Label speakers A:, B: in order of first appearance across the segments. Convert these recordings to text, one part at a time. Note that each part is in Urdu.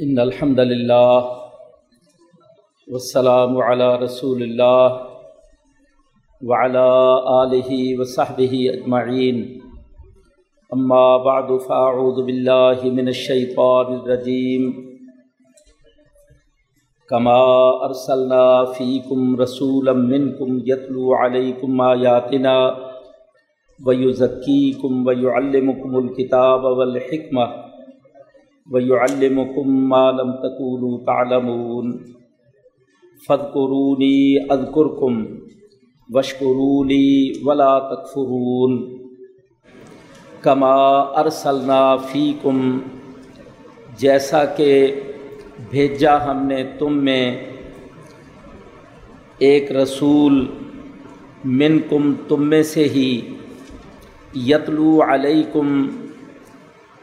A: ان الحمد لله والسلام على رسول الله وعلى آله وصحبه أجمعين. أما بعد، فأعوذ بالله من الشيطان الرجيم. كما أرسلنا فيكم رسولا منكم يتلو عليكم آياتنا ويزكيكم ويعلمكم الكتاب والحكمة. ويعلمكم ما لم تكونوا تعلمون فاذكروني أذكركم واشكروني ولا تكفرون کما ارسلنا فیکم جیسا کہ بھیجا ہم نے تم میں ایک رسول من کم تم میں سے ہی یتلو علیکم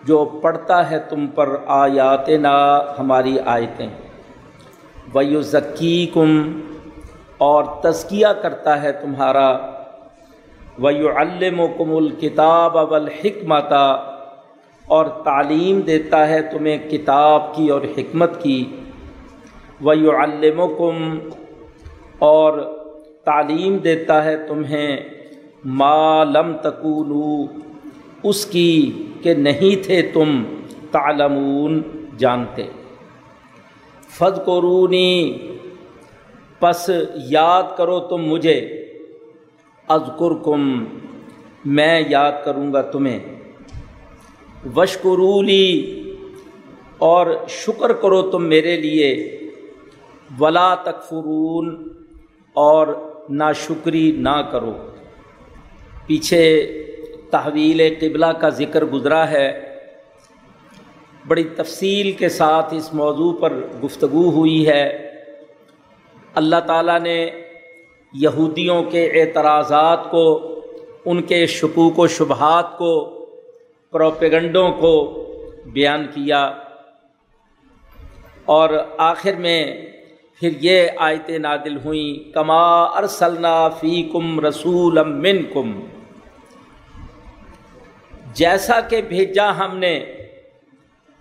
A: جو پڑھتا ہے تم پر آیات نا ہماری آیتیں۔ ویو ذکی کم اور تزکیہ کرتا ہے تمہارا۔ ویو علم و کم الکتاب اولحکمت اور تعلیم دیتا ہے تمہیں کتاب کی اور حکمت کی۔ ویو علم و کم اور تعلیم دیتا ہے تمہیں ما لم تکولو اس کی کہ نہیں تھے تم تعلمون، جانتے۔ فض قرونی پس یاد کرو تم مجھے۔ اذکر کم میں یاد کروں گا تمہیں۔ وشکرولی اور شکر کرو تم میرے لیے۔ ولا تکفرون، اور نا شکری نہ کرو۔ پیچھے تحویل قبلہ کا ذکر گزرا ہے۔ بڑی تفصیل کے ساتھ اس موضوع پر گفتگو ہوئی ہے۔ اللہ تعالیٰ نے یہودیوں کے اعتراضات کو، ان کے شکوک و شبہات کو، پروپیگنڈوں کو بیان کیا۔ اور آخر میں پھر یہ آیتیں نادل ہوئیں، کما ارسلنا فی کم رسول کم جیسا کہ بھیجا ہم نے،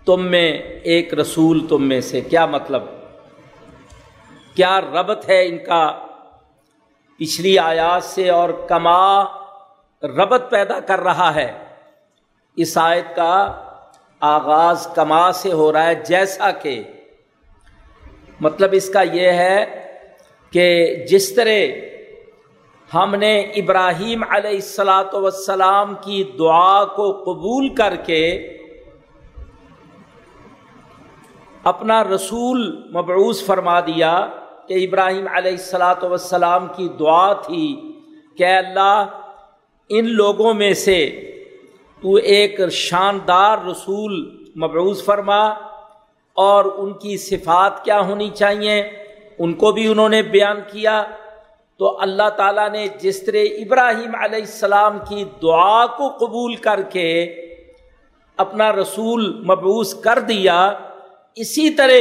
A: تم میں ایک رسول تم میں سے۔ کیا مطلب؟ کیا ربط ہے ان کا پچھلی آیات سے اور کما ربط پیدا کر رہا ہے؟ اس آیت کا آغاز کما سے ہو رہا ہے، جیسا کہ۔ مطلب اس کا یہ ہے کہ جس طرح ہم نے ابراہیم علیہ السلاۃ وسلام کی دعا کو قبول کر کے اپنا رسول مبعوث فرما دیا کہ ابراہیم علیہ السلاۃ وسلام کی دعا تھی کہ اللہ، ان لوگوں میں سے تو ایک شاندار رسول مبعوث فرما اور ان کی صفات کیا ہونی چاہیے؟ ان کو بھی انہوں نے بیان کیا۔ تو اللہ تعالیٰ نے جس طرح ابراہیم علیہ السلام کی دعا کو قبول کر کے اپنا رسول مبعوث کر دیا، اسی طرح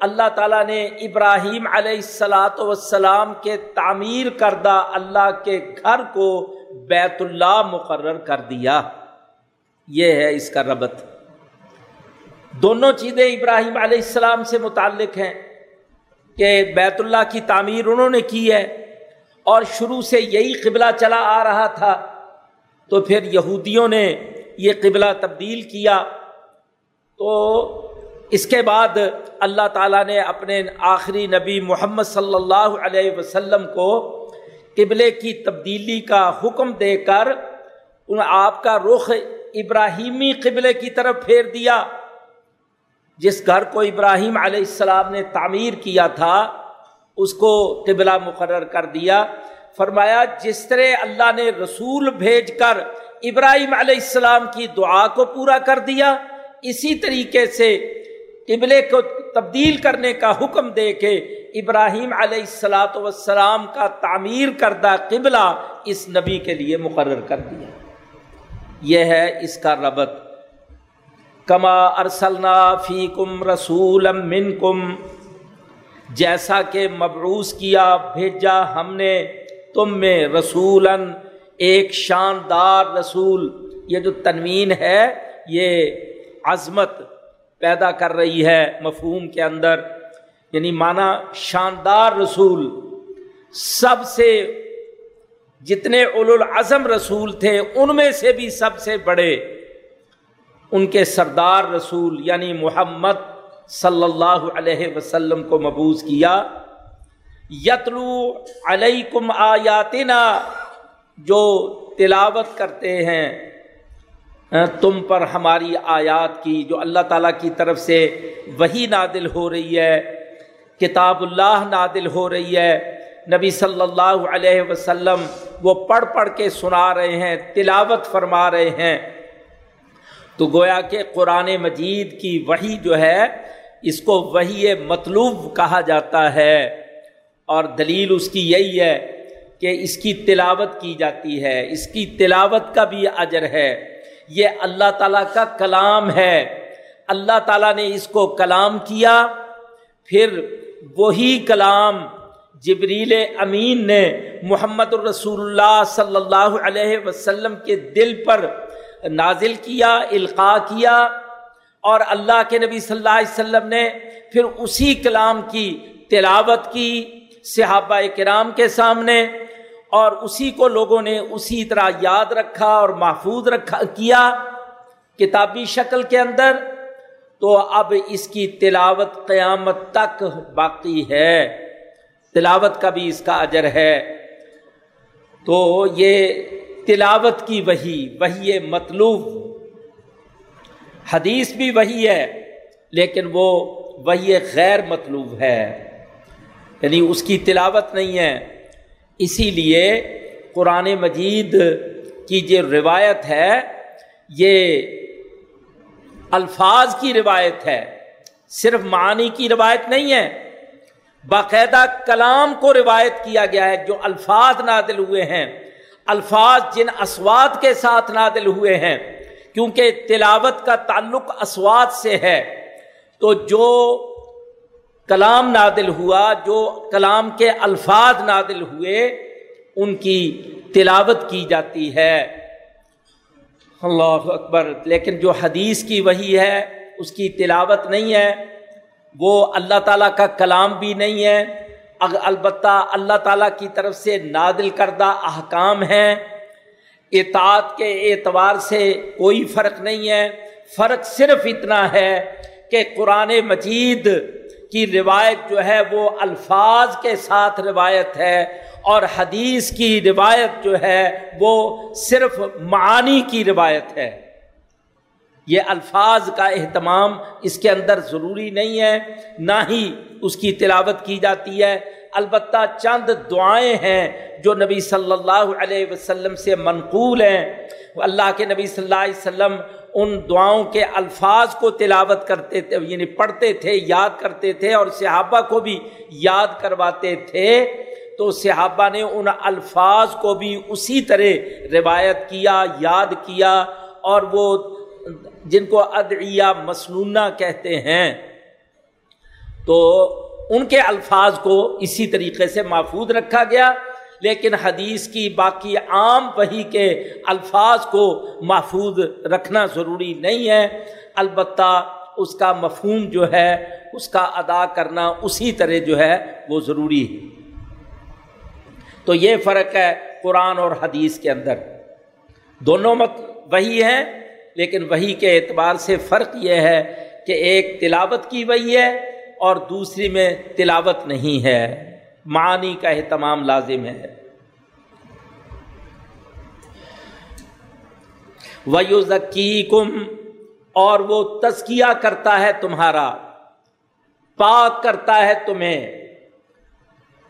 A: اللہ تعالیٰ نے ابراہیم علیہ السلاۃ وسلام کے تعمیر کردہ اللہ کے گھر کو بیت اللہ مقرر کر دیا۔ یہ ہے اس کا ربط۔ دونوں چیزیں ابراہیم علیہ السلام سے متعلق ہیں کہ بیت اللہ کی تعمیر انہوں نے کی ہے۔ اور شروع سے یہی قبلہ چلا آ رہا تھا، تو پھر یہودیوں نے یہ قبلہ تبدیل کیا۔ تو اس کے بعد اللہ تعالیٰ نے اپنے آخری نبی محمد صلی اللہ علیہ وسلم کو قبلے کی تبدیلی کا حکم دے کر آپ کا رخ ابراہیمی قبلے کی طرف پھیر دیا۔ جس گھر کو ابراہیم علیہ السلام نے تعمیر کیا تھا اس کو قبلہ مقرر کر دیا۔ فرمایا، جس طرح اللہ نے رسول بھیج کر ابراہیم علیہ السلام کی دعا کو پورا کر دیا، اسی طریقے سے قبلے کو تبدیل کرنے کا حکم دے کے ابراہیم علیہ السلاۃ وسلام کا تعمیر کردہ قبلہ اس نبی کے لیے مقرر کر دیا۔ یہ ہے اس کا ربط۔ کما ارسلنا فی کم رسول کم جیسا کہ مبعوث کیا، بھیجا ہم نے تم میں رسول ایک شاندار رسول۔ یہ جو تنوین ہے، یہ عظمت پیدا کر رہی ہے مفہوم کے اندر۔ یعنی مانا شاندار رسول۔ سب سے جتنے اول العظم رسول تھے، ان میں سے بھی سب سے بڑے۔ ان کے سردار رسول یعنی محمد صلی اللہ علیہ وسلم کو مبوض کیا، یتلو علیکم آیاتنا، جو تلاوت کرتے ہیں تم پر ہماری آیات کی، جو اللہ تعالیٰ کی طرف سے وہی نادل ہو رہی ہے، کتاب اللہ نادل ہو رہی ہے، نبی صلی اللہ علیہ وسلم وہ پڑھ پڑھ کے سنا رہے ہیں، تلاوت فرما رہے ہیں۔ تو گویا کہ قرآن مجید کی وہی جو ہے اس کو وہی مطلوب کہا جاتا ہے اور دلیل اس کی یہی ہے کہ اس کی تلاوت کی جاتی ہے، اس کی تلاوت کا بھی اجر ہے۔ یہ اللہ تعالیٰ کا کلام ہے۔ اللہ تعالیٰ نے اس کو کلام کیا، پھر وہی کلام جبریل امین نے محمد الرسول اللہ صلی اللہ علیہ وسلم کے دل پر نازل کیا القاع کیا۔ اور اللہ کے نبی صلی اللہ علیہ وسلم نے پھر اسی کلام کی تلاوت کی صحابہ کرام کے سامنے اور اسی کو لوگوں نے اسی طرح یاد رکھا اور محفوظ رکھا کیا کتابی شکل کے اندر تو اب اس کی تلاوت قیامت تک باقی ہے تلاوت کا بھی اس کا اجر ہے تو یہ تلاوت کی وہی وہی مطلوب حدیث بھی وہی ہے، لیکن وہ وہی غیر مطلوب ہے۔ یعنی اس کی تلاوت نہیں ہے۔ اسی لیے قرآن مجید کی جو روایت ہے، یہ الفاظ کی روایت ہے۔ صرف معنی کی روایت نہیں ہے، باقاعدہ کلام کو روایت کیا گیا ہے، جو الفاظ نادل ہوئے ہیں۔ الفاظ جن اسوات کے ساتھ نادل ہوئے ہیں کیونکہ تلاوت کا تعلق اسوات سے ہے، تو جو کلام نادل ہوا، جو کلام کے الفاظ نادل ہوئے، ان کی تلاوت کی جاتی ہے۔ اللہ اکبر، لیکن جو حدیث کی وہی ہے، اس کی تلاوت نہیں ہے۔ وہ اللہ تعالیٰ کا کلام بھی نہیں ہے۔ البتہ اللہ تعالیٰ کی طرف سے نادل کردہ احکام ہیں۔ اطاعت کے اعتبار سے کوئی فرق نہیں ہے۔ فرق صرف اتنا ہے کہ قرآن مجید کی روایت جو ہے وہ الفاظ کے ساتھ روایت ہے اور حدیث کی روایت جو ہے وہ صرف معانی کی روایت ہے۔ یہ الفاظ کا اہتمام اس کے اندر ضروری نہیں ہے، نہ ہی اس کی تلاوت کی جاتی ہے۔ البتہ چند دعائیں ہیں جو نبی صلی اللہ علیہ وسلم سے منقول ہیں۔ اللہ کے نبی صلی اللہ علیہ وسلم ان دعاؤں کے الفاظ کو تلاوت کرتے تھے یعنی پڑھتے تھے، یاد کرتے تھے اور صحابہ کو بھی یاد کرواتے تھے۔ تو صحابہ نے ان الفاظ کو بھی اسی طرح روایت کیا، یاد کیا اور وہ جن کو ادعیہ مسنونہ کہتے ہیں۔ تو ان کے الفاظ کو اسی طریقے سے محفوظ رکھا گیا، لیکن حدیث کی باقی عام وہی کے الفاظ کو محفوظ رکھنا ضروری نہیں ہے۔ البتہ اس کا مفہوم جو ہے، اس کا ادا کرنا اسی طرح جو ہے، وہ ضروری ہے۔ تو یہ فرق ہے قرآن اور حدیث کے اندر۔ دونوں مت، وہی ہیں، لیکن وہی کے اعتبار سے فرق یہ ہے کہ ایک تلاوت کی وہی ہے اور دوسری میں تلاوت نہیں ہے۔ معانی کا اہتمام لازم ہے۔ ویو کم اور وہ تزکیہ کرتا ہے تمہارا۔ پاک کرتا ہے تمہیں۔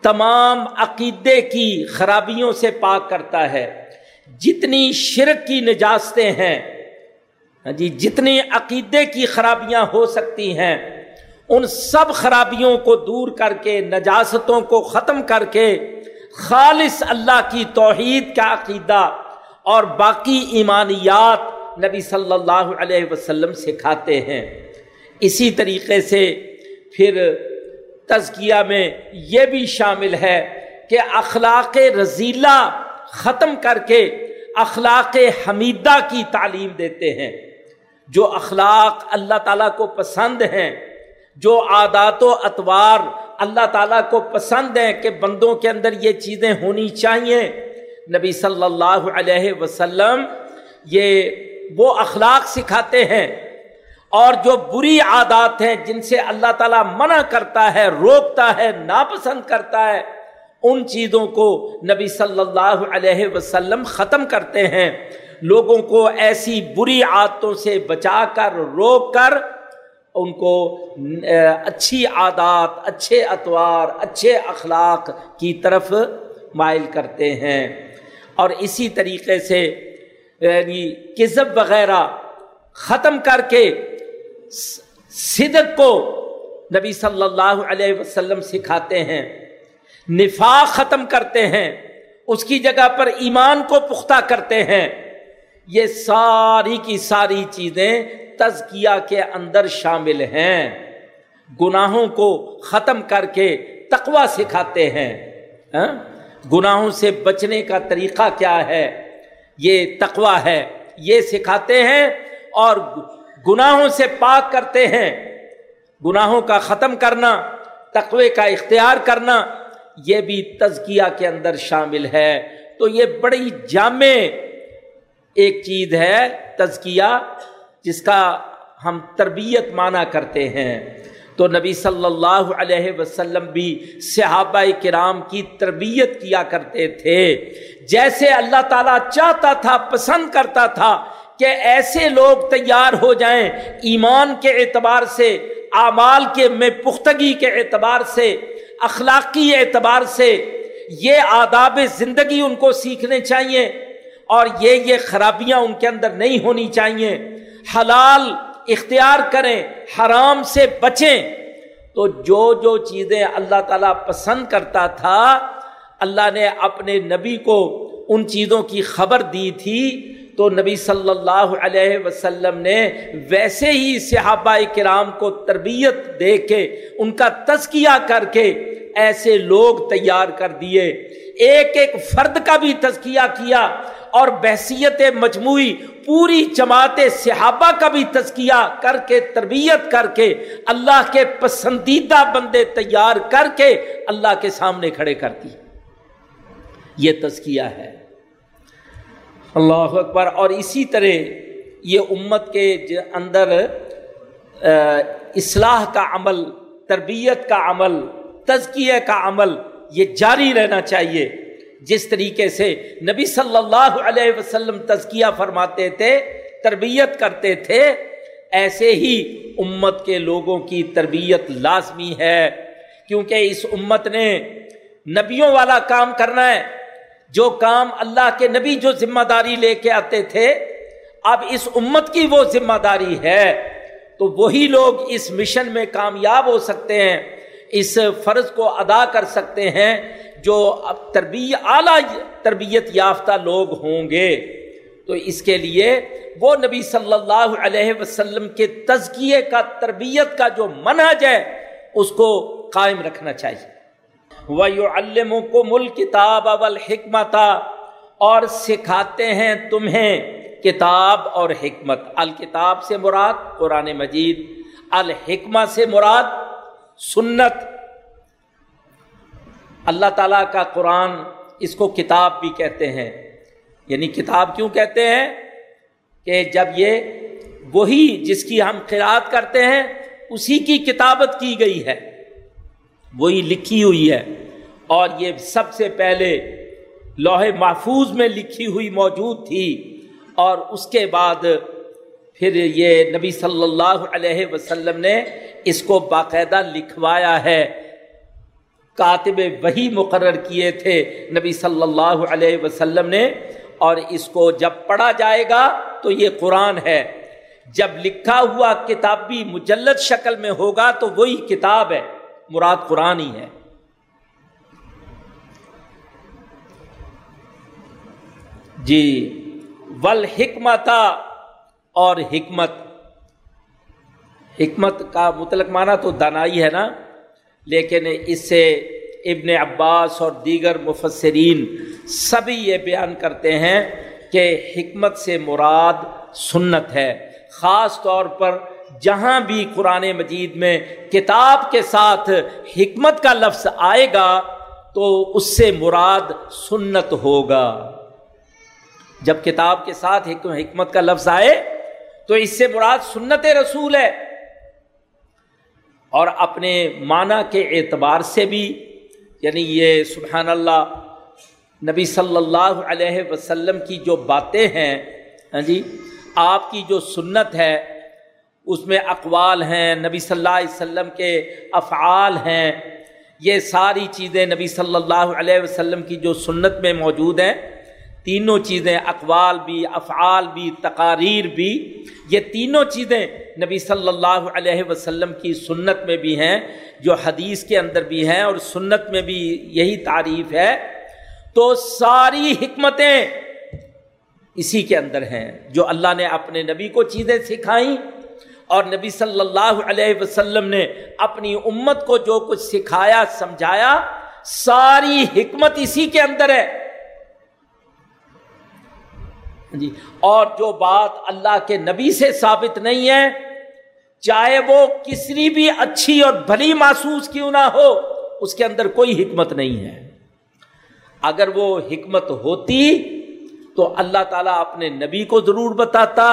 A: تمام عقیدے کی خرابیوں سے پاک کرتا ہے۔ جتنی شرک کی نجاستیں ہیں ہاں جی جتنی عقیدے کی خرابیاں ہو سکتی ہیں ان سب خرابیوں کو دور کر کے، نجاستوں کو ختم کر کے خالص اللہ کی توحید کا عقیدہ اور باقی ایمانیات نبی صلی اللہ علیہ وسلم سکھاتے ہیں۔ اسی طریقے سے پھر تزکیہ میں یہ بھی شامل ہے کہ اخلاق رضیلہ ختم کر کے اخلاق حمیدہ کی تعلیم دیتے ہیں۔ جو اخلاق اللہ تعالیٰ کو پسند ہیں جو عادات و اطوار اللہ تعالیٰ کو پسند ہیں کہ بندوں کے اندر یہ چیزیں ہونی چاہیے۔ نبی صلی اللہ علیہ وسلم یہ وہ اخلاق سکھاتے ہیں اور جو بری عادات ہیں جن سے اللہ تعالیٰ منع کرتا ہے، روکتا ہے، ناپسند کرتا ہے، ان چیزوں کو نبی صلی اللہ علیہ وسلم ختم کرتے ہیں۔ لوگوں کو ایسی بری عادتوں سے بچا کر، روک کر ان کو اچھی عادات، اچھے اتوار، اچھے اخلاق کی طرف مائل کرتے ہیں۔ اور اسی طریقے سے یعنی کذب وغیرہ ختم کر کے صدق کو نبی صلی اللہ علیہ وسلم سکھاتے ہیں، نفاق ختم کرتے ہیں، اس کی جگہ پر ایمان کو پختہ کرتے ہیں۔ یہ ساری کی ساری چیزیں تزکیہ کے اندر شامل ہیں۔ گناہوں کو ختم کر کے تقوا سکھاتے ہیں۔ ہاں؟ گناہوں سے بچنے کا طریقہ کیا ہے؟ یہ تقوا ہے۔ یہ سکھاتے ہیں اور گناہوں سے پاک کرتے ہیں۔ گناہوں کا ختم کرنا تقوے کا اختیار کرنا، یہ بھی تزکیہ کے اندر شامل ہے۔ تو یہ بڑی جامع ایک چیز ہے تزکیہ، جس کا ہم تربیت مانا کرتے ہیں۔ تو نبی صلی اللہ علیہ وسلم بھی صحابہ کرام کی تربیت کیا کرتے تھے۔ جیسے اللہ تعالیٰ چاہتا تھا، پسند کرتا تھا کہ ایسے لوگ تیار ہو جائیں ایمان کے اعتبار سے، اعمال کے میں پختگی کے اعتبار سے، اخلاقی اعتبار سے، یہ آداب زندگی ان کو سیکھنے چاہیے۔ اور یہ یہ خرابیاں ان کے اندر نہیں ہونی چاہیے۔ حلال اختیار کریں، حرام سے بچیں۔ تو جو جو چیزیں اللہ تعالیٰ پسند کرتا تھا، اللہ نے اپنے نبی کو ان چیزوں کی خبر دی تھی۔ تو نبی صلی اللہ علیہ وسلم نے ویسے ہی صحابہ کرام کو تربیت دے کے، ان کا تزکیہ کر کے ایسے لوگ تیار کر دیے۔ ایک ایک فرد کا بھی تزکیہ کیا۔ اور بحثیت مجموعی پوری جماعت صحابہ کا بھی تزکیہ کر کے، تربیت کر کے، اللہ کے پسندیدہ بندے تیار کر کے اللہ کے سامنے کھڑے کر دی یہ تزکیہ ہے۔ اللہ اکبر۔ اور اسی طرح یہ امت کے اندر اصلاح کا عمل، تربیت کا عمل، تزکیہ کا عمل، یہ جاری رہنا چاہیے۔ جس طریقے سے نبی صلی اللہ علیہ وسلم تزکیہ فرماتے تھے، تربیت کرتے تھے، ایسے ہی امت کے لوگوں کی تربیت لازمی ہے۔ کیونکہ اس امت نے نبیوں والا کام کرنا ہے۔ جو کام اللہ کے نبی جو ذمہ داری لے کے آتے تھے، اب اس امت کی وہ ذمہ داری ہے۔ تو وہی لوگ اس مشن میں کامیاب ہو سکتے ہیں، اس فرض کو ادا کر سکتے ہیں جو اب تربیت اعلیٰ تربیت یافتہ لوگ ہوں گے، تو اس کے لیے وہ نبی صلی اللہ علیہ وسلم کے تزکیے کا، تربیت کا جو منحج ہے، اس کو قائم رکھنا چاہیے۔ وہ کو مل کتاب اول اور سکھاتے ہیں تمہیں کتاب اور حکمت۔ الکتاب سے مراد قرآن مجید، الحکمہ سے مراد سنت۔ اللہ تعالیٰ کا قرآن اس کو کتاب بھی کہتے ہیں یعنی کتاب کیوں کہتے ہیں کہ جب یہ وہی جس کی ہم قرآد کرتے ہیں اسی کی کتابت کی گئی ہے، وہی لکھی ہوئی ہے۔ اور یہ سب سے پہلے لوہے محفوظ میں لکھی ہوئی موجود تھی۔ اور اس کے بعد پھر یہ نبی صلی اللہ علیہ وسلم نے اس کو باقاعدہ لکھوایا ہے۔ کاتب وہی مقرر کیے تھے نبی صلی اللہ علیہ وسلم نے، اور اس کو جب پڑھا جائے گا تو یہ قرآن ہے۔ جب لکھا ہوا کتابی مجلد شکل میں ہوگا تو وہی کتاب ہے، مراد قرآن ہی ہے۔ جی ول حکمت اور حکمت۔ حکمت کا مطلق معنی تو دانائی ہے نا؟ لیکن اس سے ابن عباس اور دیگر مفسرین سبھی یہ بیان کرتے ہیں کہ حکمت سے مراد سنت ہے۔ خاص طور پر جہاں بھی قرآن مجید میں کتاب کے ساتھ حکمت کا لفظ آئے گا تو اس سے مراد سنت ہوگا۔ جب کتاب کے ساتھ حکمت کا لفظ آئے تو اس سے مراد سنت رسول ہے۔ اور اپنے معنی کے اعتبار سے بھی یعنی یہ سبحان اللہ، نبی صلی اللہ علیہ وسلم کی جو باتیں ہیں ہاں جی آپ کی جو سنت ہے، اس میں اقوال ہیں، نبی صلی اللہ علیہ وسلم کے افعال ہیں، یہ ساری چیزیں نبی صلی اللہ علیہ وسلم کی جو سنت میں موجود ہیں۔ تینوں چیزیں، اقوال بھی، افعال بھی، تقاریر بھی، یہ تینوں چیزیں نبی صلی اللہ علیہ وسلم کی سنت میں بھی ہیں، جو حدیث کے اندر بھی ہیں اور سنت میں بھی یہی تعریف ہے۔ تو ساری حکمتیں اسی کے اندر ہیں، جو اللہ نے اپنے نبی کو چیزیں سکھائیں اور نبی صلی اللہ علیہ وسلم نے اپنی امت کو جو کچھ سکھایا، سمجھایا، ساری حکمت اسی کے اندر ہے۔ جی اور جو بات اللہ کے نبی سے ثابت نہیں ہے، چاہے وہ کسی بھی اچھی اور بھلی محسوس کیوں نہ ہو، اس کے اندر کوئی حکمت نہیں ہے۔ اگر وہ حکمت ہوتی تو اللہ تعالیٰ اپنے نبی کو ضرور بتاتا،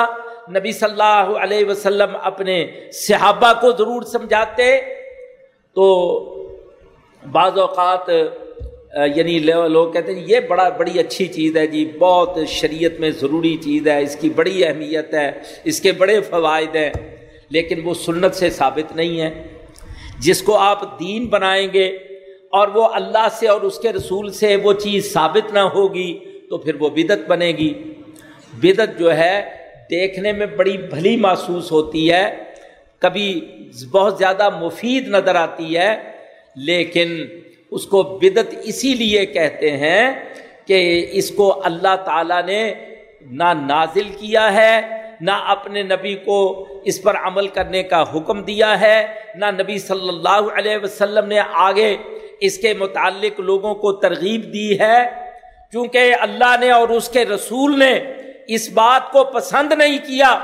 A: نبی صلی اللہ علیہ وسلم اپنے صحابہ کو ضرور سمجھاتے، تو بعض اوقات یعنی لوگ کہتے ہیں یہ بڑا، بڑی اچھی چیز ہے جی بہت شریعت میں ضروری چیز ہے، اس کی بڑی اہمیت ہے، اس کے بڑے فوائد ہیں، لیکن وہ سنت سے ثابت نہیں ہے۔ جس کو آپ دین بنائیں گے اور وہ اللہ سے اور اس کے رسول سے وہ چیز ثابت نہ ہوگی، تو پھر وہ بدت بنے گی۔ بدت جو ہے، دیکھنے میں بڑی بھلی محسوس ہوتی ہے، کبھی بہت زیادہ مفید نظر آتی ہے، لیکن اس کو بدت اسی لیے کہتے ہیں کہ اس کو اللہ تعالیٰ نے نہ نازل کیا ہے، نہ اپنے نبی کو اس پر عمل کرنے کا حکم دیا ہے، نہ نبی صلی اللہ علیہ وسلم نے آگے اس کے متعلق لوگوں کو ترغیب دی ہے۔ کیونکہ اللہ نے اور اس کے رسول نے اس بات کو پسند نہیں کیا،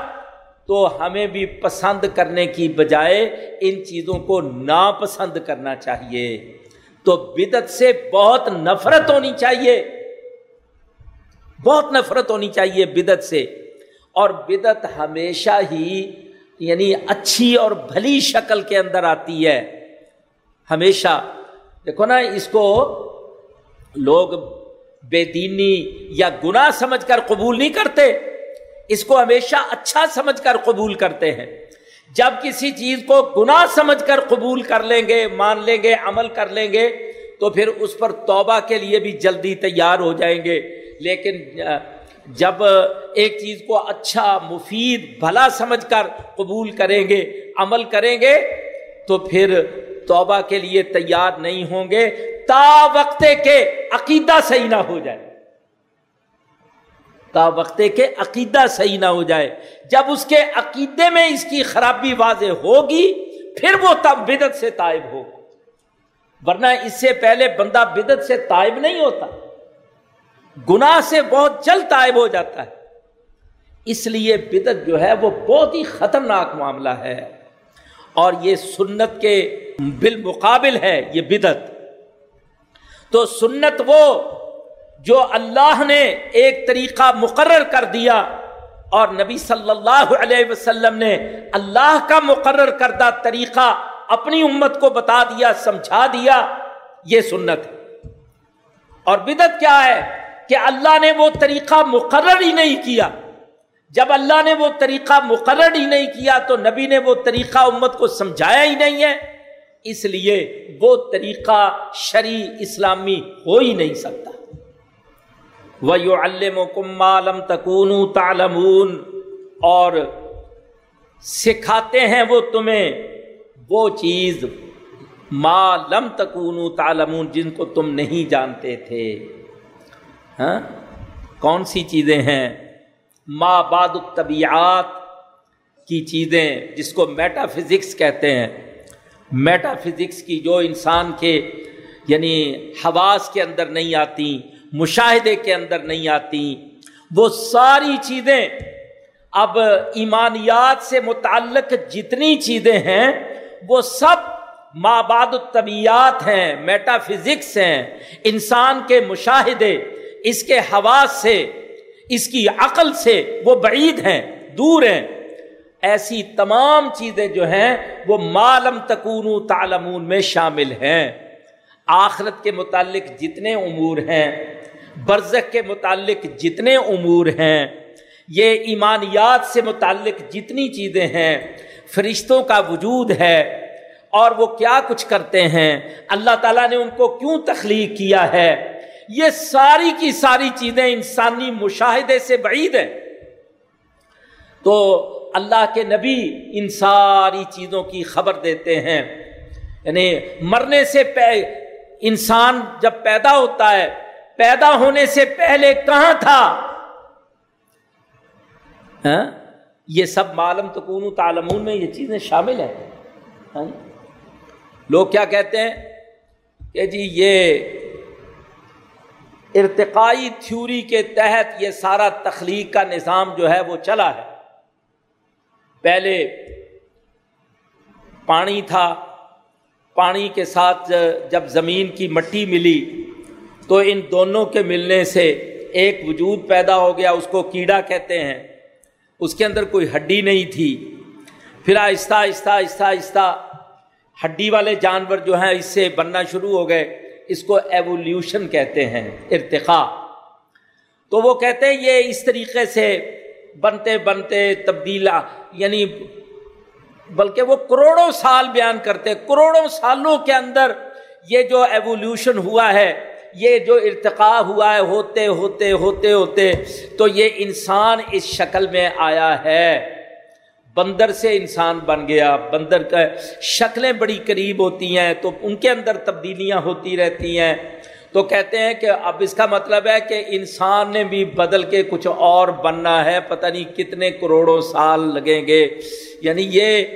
A: تو ہمیں بھی پسند کرنے کی بجائے ان چیزوں کو ناپسند کرنا چاہیے۔ تو بدت سے بہت نفرت ہونی چاہیے۔ بہت نفرت ہونی چاہیے بدت سے۔ اور بدت ہمیشہ ہی یعنی اچھی اور بھلی شکل کے اندر آتی ہے۔ ہمیشہ۔ دیکھو نا، اس کو لوگ بے دینی یا گناہ سمجھ کر قبول نہیں کرتے۔ اس کو ہمیشہ اچھا سمجھ کر قبول کرتے ہیں۔ جب کسی چیز کو گناہ سمجھ کر قبول کر لیں گے، مان لیں گے، عمل کر لیں گے، تو پھر اس پر توبہ کے لیے بھی جلدی تیار ہو جائیں گے۔ لیکن جب ایک چیز کو اچھا مفید، بھلا سمجھ کر قبول کریں گے، عمل کریں گے، تو پھر توبہ کے لیے تیار نہیں ہوں گے، تا وقت کے عقیدہ صحیح نہ ہو جائے۔ تا وقت کے عقیدہ صحیح نہ ہو جائے۔ جب اس کے عقیدے میں اس کی خرابی واضح ہوگی، پھر وہ تب بدت سے تائب ہو۔ ورنہ اس سے پہلے بندہ بدت سے تائب نہیں ہوتا۔ گناہ سے بہت جلد تائب ہو جاتا ہے۔ اس لیے بدت جو ہے وہ بہت ہی خطرناک معاملہ ہے۔ اور یہ سنت کے بالمقابل ہے یہ بدت تو سنت وہ جو اللہ نے ایک طریقہ مقرر کر دیا اور نبی صلی اللہ علیہ وسلم نے اللہ کا مقرر کردہ طریقہ اپنی امت کو بتا دیا، سمجھا دیا، یہ سنت ہے۔ اور بدت کیا ہے کہ اللہ نے وہ طریقہ مقرر ہی نہیں کیا۔ جب اللہ نے وہ طریقہ مقرر ہی نہیں کیا تو نبی نے وہ طریقہ امت کو سمجھایا ہی نہیں ہے۔ اس لیے وہ طریقہ شری اسلامی ہو ہی نہیں سکتا۔ وہ یو الم عالم تکون تالمون اور سکھاتے ہیں وہ تمہیں وہ چیز ما لم تکون تالمون جن کو تم نہیں جانتے تھے۔ ہاں؟ کون سی چیزیں ہیں؟ ما بعد الطبیعات کی چیزیں جس کو میٹا فزکس کہتے ہیں۔ میٹا فزکس کی جو انسان کے یعنی حواس کے اندر نہیں آتی مشاہدے کے اندر نہیں آتی۔ وہ ساری چیزیں اب ایمانیات سے متعلق جتنی چیزیں ہیں، وہ سب ماباد الطبیات ہیں میٹا فزکس ہیں۔ انسان کے مشاہدے، اس کے حواس سے، اس کی عقل سے وہ بعید ہیں، دور ہیں۔ ایسی تمام چیزیں جو ہیں، وہ معلوم تکون تالمون میں شامل ہیں۔ آخرت کے متعلق جتنے امور ہیں برزق کے متعلق جتنے امور ہیں، یہ ایمانیات سے متعلق جتنی چیزیں ہیں، فرشتوں کا وجود ہے اور وہ کیا کچھ کرتے ہیں، اللہ تعالیٰ نے ان کو کیوں تخلیق کیا ہے؟ یہ ساری کی ساری چیزیں انسانی مشاہدے سے بعید ہیں۔ تو اللہ کے نبی ان ساری چیزوں کی خبر دیتے ہیں یعنی مرنے سے پہ انسان جب پیدا ہوتا ہے، پیدا ہونے سے پہلے کہاں تھا ہاں؟ یہ سب معلوم تکون تعلمون میں یہ چیزیں شامل ہیں ہاں؟ لوگ کیا کہتے ہیں کہ جی یہ ارتقائی تھیوری کے تحت یہ سارا تخلیق کا نظام جو ہے وہ چلا ہے پہلے پانی تھا پانی کے ساتھ جب زمین کی مٹی ملی تو ان دونوں کے ملنے سے ایک وجود پیدا ہو گیا، اس کو کیڑا کہتے ہیں۔ اس کے اندر کوئی ہڈی نہیں تھی۔ پھر آہستہ آہستہ آہستہ آہستہ ہڈی والے جانور جو ہیں، اس سے بننا شروع ہو گئے۔ اس کو ایولیوشن کہتے ہیں ارتقا تو وہ کہتے ہیں یہ اس طریقے سے بنتے بنتے تبدیل یعنی بلکہ وہ کروڑوں سال بیان کرتے کروڑوں سالوں کے اندر یہ جو ایولیوشن ہوا ہے، یہ جو ارتقا ہوا ہے، ہوتے ہوتے ہوتے ہوتے، تو یہ انسان اس شکل میں آیا ہے۔ بندر سے انسان بن گیا۔ بندر کا شکلیں بڑی قریب ہوتی ہیں، تو ان کے اندر تبدیلیاں ہوتی رہتی ہیں۔ تو کہتے ہیں کہ اب اس کا مطلب ہے کہ انسان نے بھی بدل کے کچھ اور بننا ہے، پتہ نہیں کتنے کروڑوں سال لگیں گے۔ یعنی یہ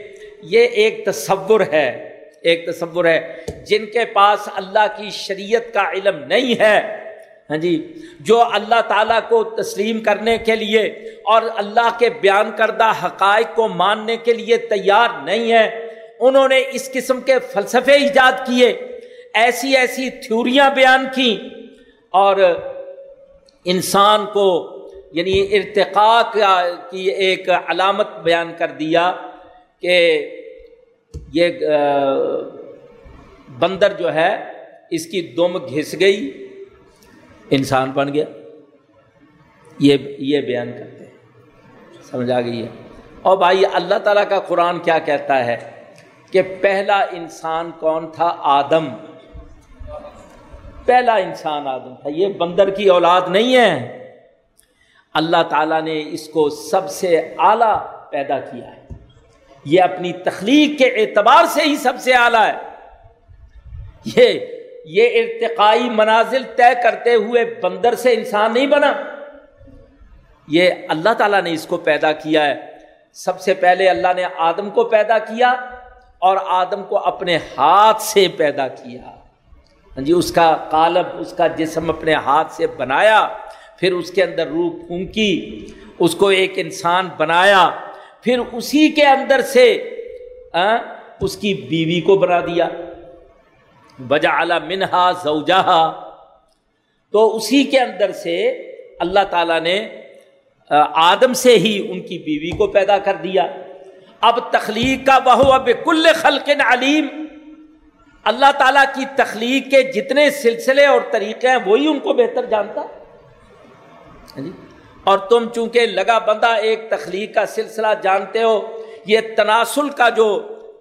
A: یہ ایک تصور ہے، ایک تصور ہے۔ جن کے پاس اللہ کی شریعت کا علم نہیں ہے ہاں جی جو اللہ تعالیٰ کو تسلیم کرنے کے لیے اور اللہ کے بیان کردہ حقائق کو ماننے کے لیے تیار نہیں ہے، انہوں نے اس قسم کے فلسفے ایجاد کیے۔ ایسی ایسی تھیوریاں بیان کی اور انسان کو یعنی ارتقاء کی ایک علامت بیان کر دیا کہ یہ بندر جو ہے، اس کی دم گھس گئی، انسان بن گیا۔ یہ یہ بیان کرتے ہیں۔ سمجھ آ گئی ہے۔ اور بھائی، اللہ تعالیٰ کا قرآن کیا کہتا ہے کہ پہلا انسان کون تھا؟ آدم۔ پہلا انسان آدم تھا، یہ بندر کی اولاد نہیں ہے۔ اللہ تعالیٰ نے اس کو سب سے اعلیٰ پیدا کیا ہے۔ یہ اپنی تخلیق کے اعتبار سے ہی سب سے اعلیٰ ہے۔ یہ یہ ارتقائی منازل طے کرتے ہوئے بندر سے انسان نہیں بنا۔ یہ اللہ تعالیٰ نے اس کو پیدا کیا ہے۔ سب سے پہلے اللہ نے آدم کو پیدا کیا اور آدم کو اپنے ہاتھ سے پیدا کیا۔ ہاں جی اس کا قالب، اس کا جسم اپنے ہاتھ سے بنایا، پھر اس کے اندر روح پھونکی، اس کو ایک انسان بنایا، پھر اسی کے اندر سے اس کی بیوی کو بنا دیا۔ بجا اعلی منہا زوجہ تو اسی کے اندر سے اللہ تعالیٰ نے آدم سے ہی ان کی بیوی کو پیدا کر دیا۔ اب تخلیق کا بہو اب کل خلق علیم۔ اللہ تعالیٰ کی تخلیق کے جتنے سلسلے اور طریقے ہیں، وہی ان کو بہتر جانتا؟ ہاں جی؟ اور تم چونکہ لگا بندہ ایک تخلیق کا سلسلہ جانتے ہو، یہ تناسل کا جو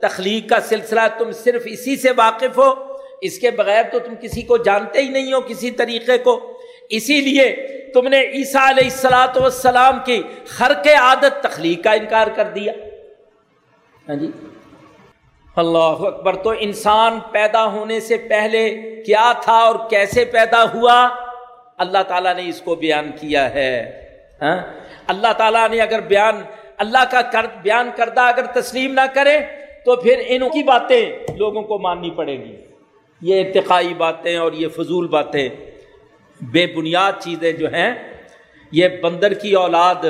A: تخلیق کا سلسلہ تم صرف اسی سے واقف ہو، اس کے بغیر تو تم کسی کو جانتے ہی نہیں ہو کسی طریقے کو۔ اسی لیے تم نے عیسیٰ علیہ السلاۃ والسلام کی خرق عادت تخلیق کا انکار کر دیا۔ ہاں جی؟ اللہ اکبر، تو انسان پیدا ہونے سے پہلے کیا تھا اور کیسے پیدا ہوا؟ اللہ تعالیٰ نے اس کو بیان کیا ہے ہاں؟ اللہ تعالیٰ نے اگر بیان، اللہ کا کر، بیان کردہ اگر تسلیم نہ کرے، تو پھر ان کی باتیں لوگوں کو ماننی پڑے گی۔ یہ ارتقائی باتیں اور یہ فضول باتیں۔ بے بنیاد چیزیں جو ہیں، یہ بندر کی اولاد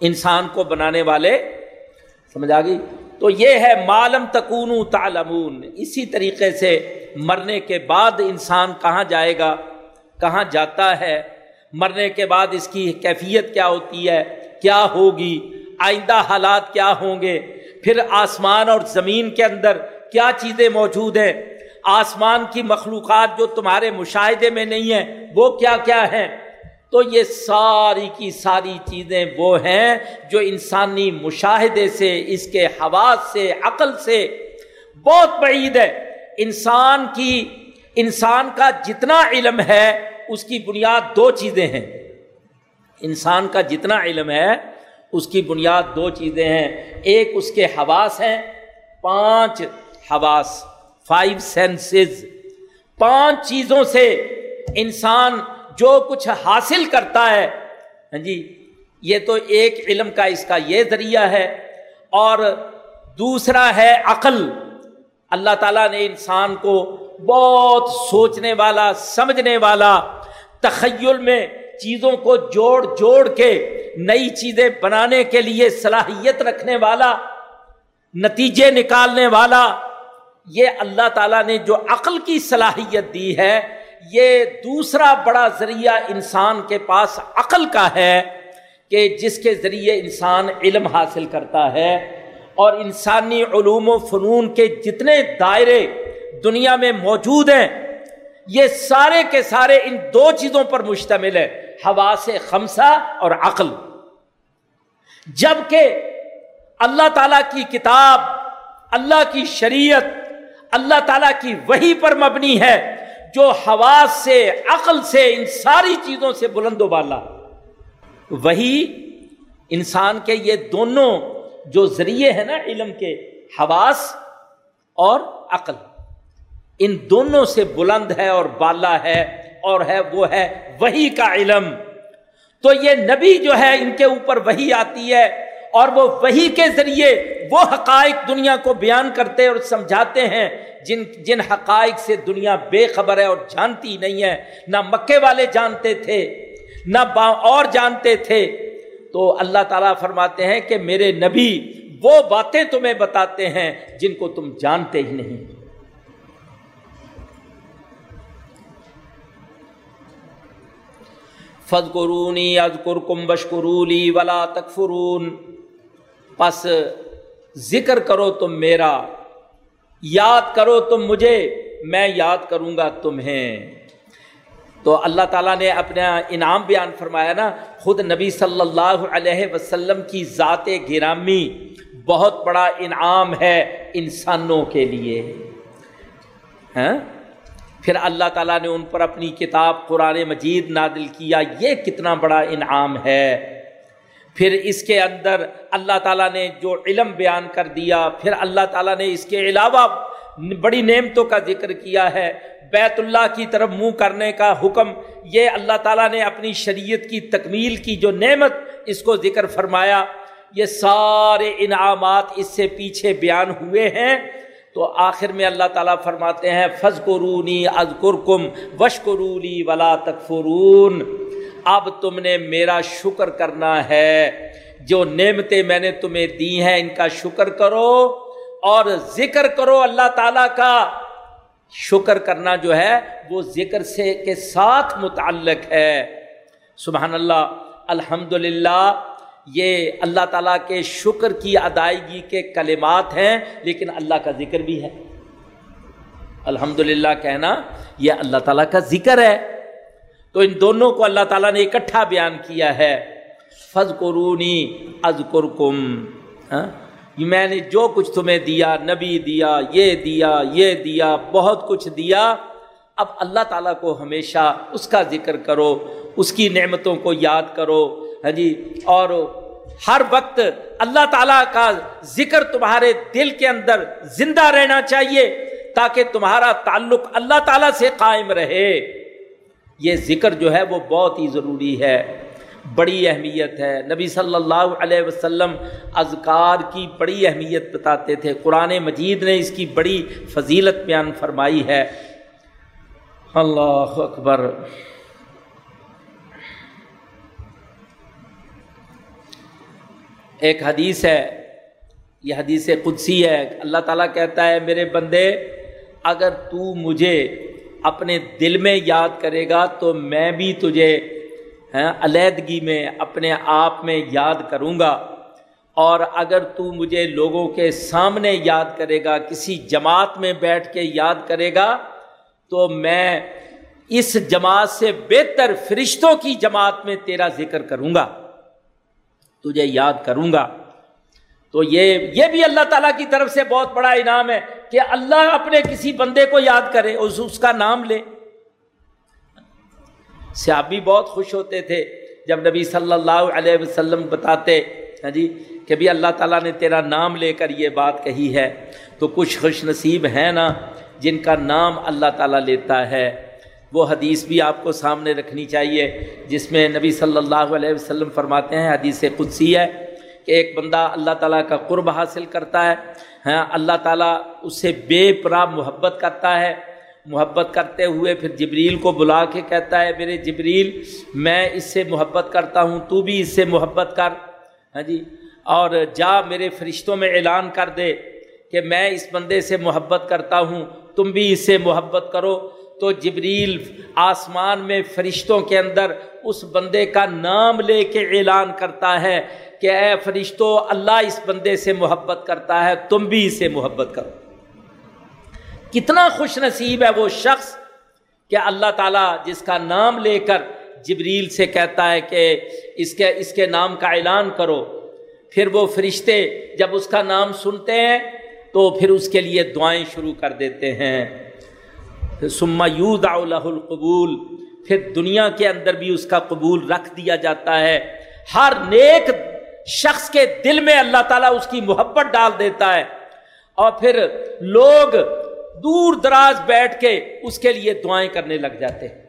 A: انسان کو بنانے والے، سمجھ آ گئی؟ تو یہ ہے معلوم تکون تعلمون۔ اسی طریقے سے مرنے کے بعد انسان کہاں جائے گا؟ کہاں جاتا ہے؟ مرنے کے بعد اس کی کیفیت کیا ہوتی ہے؟ کیا ہوگی؟ آئندہ حالات کیا ہوں گے؟ پھر آسمان اور زمین کے اندر کیا چیزیں موجود ہیں؟ آسمان کی مخلوقات جو تمہارے مشاہدے میں نہیں ہیں، وہ کیا کیا ہیں؟ تو یہ ساری کی ساری چیزیں وہ ہیں جو انسانی مشاہدے سے، اس کے حواس سے، عقل سے بہت بعید ہے۔ انسان کی، انسان کا جتنا علم ہے، اس کی بنیاد دو چیزیں ہیں۔ انسان کا جتنا علم ہے، اس کی بنیاد دو چیزیں ہیں۔ ایک اس کے حواس ہیں، پانچ حواس فائیو سینسز پانچ چیزوں سے انسان جو کچھ حاصل کرتا ہے ہاں جی یہ تو ایک علم کا اس کا یہ ذریعہ ہے۔ اور دوسرا ہے عقل۔ اللہ تعالیٰ نے انسان کو بہت سوچنے والا، سمجھنے والا، تخیل میں چیزوں کو جوڑ جوڑ کے نئی چیزیں بنانے کے لیے صلاحیت رکھنے والا، نتیجے نکالنے والا، یہ اللہ تعالیٰ نے جو عقل کی صلاحیت دی ہے یہ دوسرا بڑا ذریعہ انسان کے پاس عقل کا ہے کہ جس کے ذریعے انسان علم حاصل کرتا ہے اور انسانی علوم و فنون کے جتنے دائرے دنیا میں موجود ہیں، یہ سارے کے سارے ان دو چیزوں پر مشتمل ہے، ہوا سے خمسہ اور عقل۔ جبکہ اللہ تعالی کی کتاب، اللہ کی شریعت، اللہ تعالیٰ کی وہی پر مبنی ہے جو حواس سے، عقل سے، ان ساری چیزوں سے بلند و بالا۔ وہی انسان کے یہ دونوں جو ذریعے ہیں نا علم کے، حواس اور عقل۔ ان دونوں سے بلند ہے اور بالا ہے اور ہے، وہ ہے وہی کا علم۔ تو یہ نبی جو ہے، ان کے اوپر وہی آتی ہے۔ اور وہ وہی کے ذریعے وہ حقائق دنیا کو بیان کرتے اور سمجھاتے ہیں جن جن حقائق سے دنیا بے خبر ہے اور جانتی نہیں ہے، نہ مکے والے جانتے تھے، نہ اور جانتے تھے۔ تو اللہ تعالیٰ فرماتے ہیں کہ میرے نبی وہ باتیں تمہیں بتاتے ہیں جن کو تم جانتے ہی نہیں۔ فض قرونی از قرکم بشکرولی ولا تکفرون۔ پس ذکر کرو تم میرا، یاد کرو تم مجھے، میں یاد کروں گا تمہیں۔ تو اللہ تعالیٰ نے اپنا انعام بیان فرمایا نا، خود نبی صلی اللہ علیہ وسلم کی ذات گرامی بہت بڑا انعام ہے انسانوں کے لیے۔ ہاں؟ پھر اللہ تعالیٰ نے ان پر اپنی کتاب قرآن مجید نادل کیا، یہ کتنا بڑا انعام ہے۔ پھر اس کے اندر اللہ تعالیٰ نے جو علم بیان کر دیا، پھر اللہ تعالیٰ نے اس کے علاوہ بڑی نعمتوں کا ذکر کیا ہے۔ بیت اللہ کی طرف منہ کرنے کا حکم، یہ اللہ تعالیٰ نے اپنی شریعت کی تکمیل کی جو نعمت اس کو ذکر فرمایا۔ یہ سارے انعامات اس سے پیچھے بیان ہوئے ہیں۔ تو آخر میں اللہ تعالیٰ فرماتے ہیں فض قرونی از قرکم وش قرولی ولا تکفرون۔ اب تم نے میرا شکر کرنا ہے۔ جو نعمتیں میں نے تمہیں دی ہیں، ان کا شکر کرو اور ذکر کرو اللہ تعالی کا۔ شکر کرنا جو ہے، وہ ذکر سے کے ساتھ متعلق ہے۔ سبحان اللہ الحمد یہ اللہ تعالیٰ کے شکر کی ادائیگی کے کلمات ہیں، لیکن اللہ کا ذکر بھی ہے۔ الحمد کہنا، یہ اللہ تعالیٰ کا ذکر ہے۔ تو ان دونوں کو اللہ تعالیٰ نے اکٹھا بیان کیا ہے۔ فض قرونی از قرکم ہاں؟ میں نے جو کچھ تمہیں دیا، نبی دیا، یہ دیا یہ دیا، بہت کچھ دیا۔ اب اللہ تعالیٰ کو ہمیشہ اس کا ذکر کرو، اس کی نعمتوں کو یاد کرو۔ ہاں جی؟ اور ہر وقت اللہ تعالیٰ کا ذکر تمہارے دل کے اندر زندہ رہنا چاہیے، تاکہ تمہارا تعلق اللہ تعالیٰ سے قائم رہے۔ یہ ذکر جو ہے وہ بہت ہی ضروری ہے۔ بڑی اہمیت ہے۔ نبی صلی اللہ علیہ وسلم اذکار کی بڑی اہمیت بتاتے تھے۔ قرآن مجید نے اس کی بڑی فضیلت بیان فرمائی ہے۔ اللہ اکبر۔ ایک حدیث ہے۔ یہ حدیث قدسی ہے۔ اللہ تعالیٰ کہتا ہے، میرے بندے، اگر تو مجھے اپنے دل میں یاد کرے گا تو میں بھی تجھے ہاں، علیحدگی میں، اپنے آپ میں یاد کروں گا۔ اور اگر تو مجھے لوگوں کے سامنے یاد کرے گا، کسی جماعت میں بیٹھ کے یاد کرے گا، تو میں اس جماعت سے بہتر فرشتوں کی جماعت میں تیرا ذکر کروں گا، تجھے یاد کروں گا۔ تو یہ یہ بھی اللہ تعالیٰ کی طرف سے بہت بڑا انعام ہے۔ کہ اللہ اپنے کسی بندے کو یاد کرے، اس اس کا نام لے۔ سیابی بہت خوش ہوتے تھے۔ جب نبی صلی اللہ علیہ وسلم بتاتے ہاں جی کہ بھی اللہ تعالیٰ نے تیرا نام لے کر یہ بات کہی ہے، تو کچھ خوش نصیب ہیں نا، جن کا نام اللہ تعالیٰ لیتا ہے۔ وہ حدیث بھی آپ کو سامنے رکھنی چاہیے، جس میں نبی صلی اللہ علیہ وسلم فرماتے ہیں، حدیث قدسی ہے۔ کہ ایک بندہ اللہ تعالیٰ کا قرب حاصل کرتا ہے ہاں اللہ تعالیٰ اس سے بے پرا محبت کرتا ہے۔ محبت کرتے ہوئے پھر جبریل کو بلا کے کہتا ہے، میرے جبریل، میں اس سے محبت کرتا ہوں، تو بھی اس سے محبت کر۔ ہاں جی اور جا میرے فرشتوں میں اعلان کر دے کہ میں اس بندے سے محبت کرتا ہوں، تم بھی اس سے محبت کرو۔ تو جبریل آسمان میں فرشتوں کے اندر اس بندے کا نام لے کے اعلان کرتا ہے کہ اے فرشتوں اللہ اس بندے سے محبت کرتا ہے، تم بھی اسے محبت کرو۔ کتنا خوش نصیب ہے وہ شخص کہ اللہ تعالیٰ جس کا نام لے کر جبریل سے کہتا ہے کہ اس کے اس کے نام کا اعلان کرو۔ پھر وہ فرشتے جب اس کا نام سنتے ہیں تو پھر اس کے لیے دعائیں شروع کر دیتے ہیں۔ سما یود القبول، پھر دنیا کے اندر بھی اس کا قبول رکھ دیا جاتا ہے۔ ہر نیک شخص کے دل میں اللہ تعالیٰ اس کی محبت ڈال دیتا ہے اور پھر لوگ دور دراز بیٹھ کے اس کے لیے دعائیں کرنے لگ جاتے ہیں۔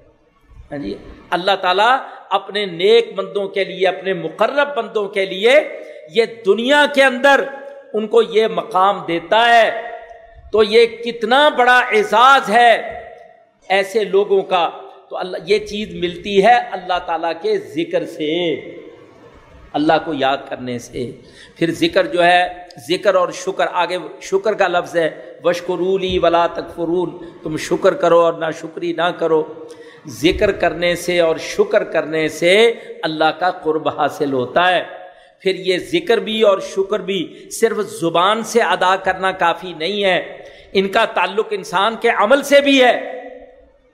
A: ہاں جی اللہ تعالیٰ اپنے نیک بندوں کے لیے، اپنے مقرب بندوں کے لیے یہ دنیا کے اندر ان کو یہ مقام دیتا ہے۔ تو یہ کتنا بڑا اعزاز ہے ایسے لوگوں کا۔ تو اللہ، یہ چیز ملتی ہے اللہ تعالیٰ کے ذکر سے۔ اللہ کو یاد کرنے سے۔ پھر ذکر جو ہے، ذکر اور شکر، آگے شکر کا لفظ ہے وشکرولی ولا تکفرون۔ تم شکر کرو اور نہ شکری نہ کرو۔ ذکر کرنے سے اور شکر کرنے سے اللہ کا قرب حاصل ہوتا ہے۔ پھر یہ ذکر بھی اور شکر بھی صرف زبان سے ادا کرنا کافی نہیں ہے۔ ان کا تعلق انسان کے عمل سے بھی ہے۔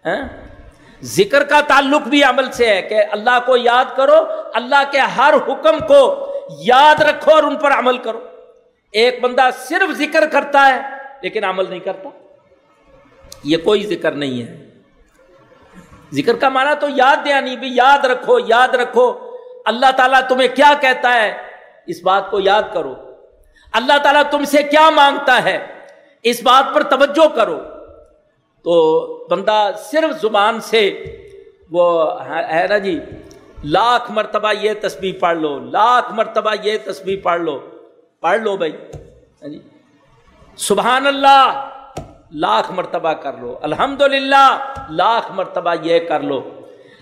A: ہاں؟ ذکر کا تعلق بھی عمل سے ہے کہ اللہ کو یاد کرو، اللہ کے ہر حکم کو یاد رکھو اور ان پر عمل کرو۔ ایک بندہ صرف ذکر کرتا ہے، لیکن عمل نہیں کرتا۔ یہ کوئی ذکر نہیں ہے۔ ذکر کا معنی تو یاد دیا یعنی نہیں بھی یاد رکھو یاد رکھو۔ اللہ تعالیٰ تمہیں کیا کہتا ہے؟ اس بات کو یاد کرو۔ اللہ تعالیٰ تم سے کیا مانگتا ہے؟ اس بات پر توجہ کرو۔ تو بندہ صرف زبان سے وہ ہے نا جی لاکھ مرتبہ یہ تسبیح پڑھ لو، لاکھ مرتبہ یہ تسبیح پڑھ لو پڑھ لو بھائی جی۔ سبحان اللہ، لاکھ مرتبہ کر لو الحمد للہ لاکھ مرتبہ یہ کر لو۔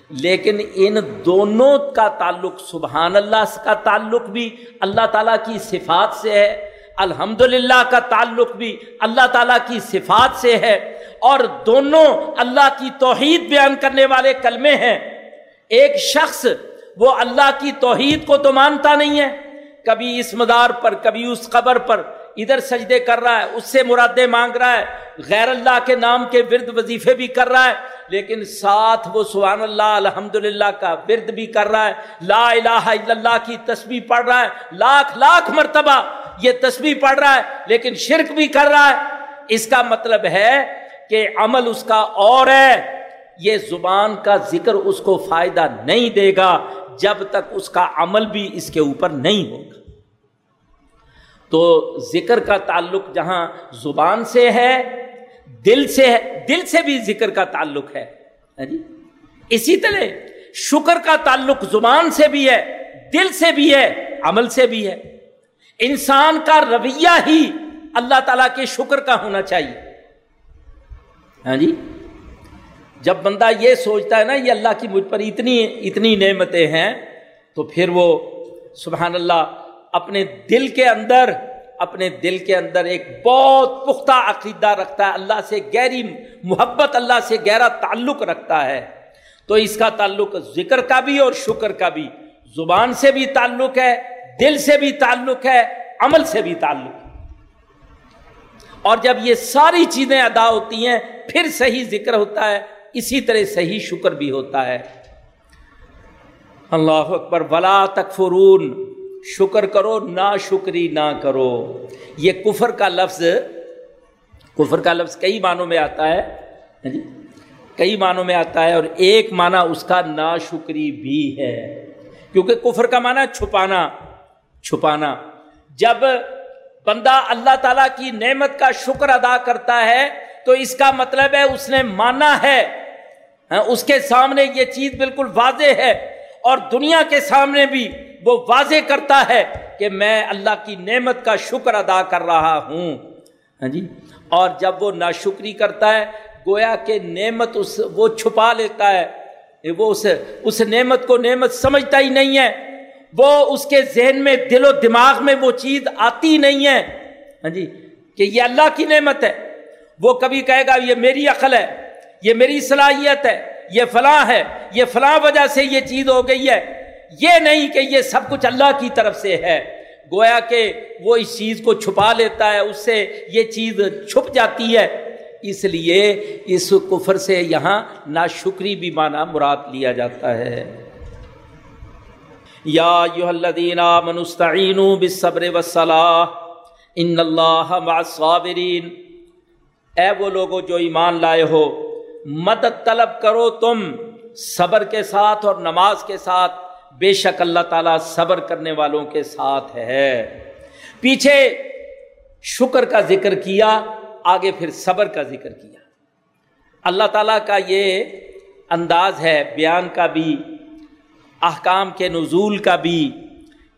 A: لیکن ان دونوں کا تعلق سبحان اللہ کا تعلق بھی اللہ تعالیٰ کی صفات سے ہے۔ الحمد للہ کا تعلق بھی اللہ تعالیٰ کی صفات سے ہے اور دونوں اللہ کی توحید بیان کرنے والے کلمے ہیں۔ ایک شخص وہ اللہ کی توحید کو تو مانتا نہیں ہے، کبھی اس مدار پر، کبھی اس قبر پر، ادھر سجدے کر رہا ہے، اس سے مرادیں مانگ رہا ہے، غیر اللہ کے نام کے ورد وظیفے بھی کر رہا ہے، لیکن ساتھ وہ سبحان اللہ الحمد للہ کا ورد بھی کر رہا ہے، لا الہ الا اللہ کی تسبیح پڑھ رہا ہے، لاکھ لاکھ مرتبہ یہ تسبیح پڑھ رہا ہے، لیکن شرک بھی کر رہا ہے۔ اس کا مطلب ہے کہ عمل اس کا اور ہے۔ یہ زبان کا ذکر اس کو فائدہ نہیں دے گا جب تک اس کا عمل بھی اس کے اوپر نہیں ہوگا۔ تو ذکر کا تعلق جہاں زبان سے ہے، دل سے ہے، دل سے بھی ذکر کا تعلق ہے۔ ہاں جی؟ اسی طرح شکر کا تعلق زبان سے بھی ہے، دل سے بھی ہے، عمل سے بھی ہے۔ انسان کا رویہ ہی اللہ تعالی کے شکر کا ہونا چاہیے۔ ہاں جی؟ جب بندہ یہ سوچتا ہے نا یہ اللہ کی مجھ پر اتنی اتنی نعمتیں ہیں، تو پھر وہ سبحان اللہ اپنے دل کے اندر، اپنے دل کے اندر ایک بہت پختہ عقیدہ رکھتا ہے۔ اللہ سے گہری محبت، اللہ سے گہرا تعلق رکھتا ہے۔ تو اس کا تعلق ذکر کا بھی اور شکر کا بھی۔ زبان سے بھی تعلق ہے دل سے بھی تعلق ہے، عمل سے بھی تعلق ہے۔ اور جب یہ ساری چیزیں ادا ہوتی ہیں، پھر صحیح ذکر ہوتا ہے، اسی طرح صحیح شکر بھی ہوتا ہے۔ اللہ اکبر، ولا تکفرون شکر کرو نہ شکری نہ کرو۔ یہ کفر کا لفظ، کفر کا لفظ کئی معنوں میں آتا ہے۔ ہاں جی؟ کئی معنوں میں آتا ہے اور ایک معنی اس کا نا شکری بھی ہے۔ کیونکہ کفر کا معنی چھپانا چھپانا۔ جب بندہ اللہ تعالیٰ کی نعمت کا شکر ادا کرتا ہے، تو اس کا مطلب ہے اس نے مانا ہے۔ ہاں، اس کے سامنے یہ چیز بالکل واضح ہے۔ اور دنیا کے سامنے بھی وہ واضح کرتا ہے کہ میں اللہ کی نعمت کا شکر ادا کر رہا ہوں۔ ہاں جی؟ اور جب وہ ناشکری کرتا ہے، گویا کہ نعمت اس، وہ چھپا لیتا ہے۔ وہ اس اس نعمت کو نعمت سمجھتا ہی نہیں ہے۔ وہ اس کے ذہن میں دل و دماغ میں وہ چیز آتی نہیں ہے۔ ہاں جی کہ یہ اللہ کی نعمت ہے۔ وہ کبھی کہے گا، یہ میری عقل ہے، یہ میری صلاحیت ہے، یہ فلاں ہے، یہ فلاں وجہ سے یہ چیز ہو گئی ہے۔ یہ نہیں کہ یہ سب کچھ اللہ کی طرف سے ہے۔ گویا کہ وہ اس چیز کو چھپا لیتا ہے، اس سے یہ چیز چھپ جاتی ہے۔ اس لیے اس کفر سے یہاں ناشکری بھی مانا مراد لیا جاتا ہے۔ یا یو الذین منستعینوا بالصبر والصلاح ان اللہ مع الصابرین۔ اے وہ لوگوں جو ایمان لائے ہو، مدد طلب کرو تم صبر کے ساتھ اور نماز کے ساتھ۔ بے شک اللہ تعالیٰ صبر کرنے والوں کے ساتھ ہے۔ پیچھے شکر کا ذکر کیا، آگے پھر صبر کا ذکر کیا۔ اللہ تعالیٰ کا یہ انداز ہے، بیان کا بھی احکام کے نزول کا بھی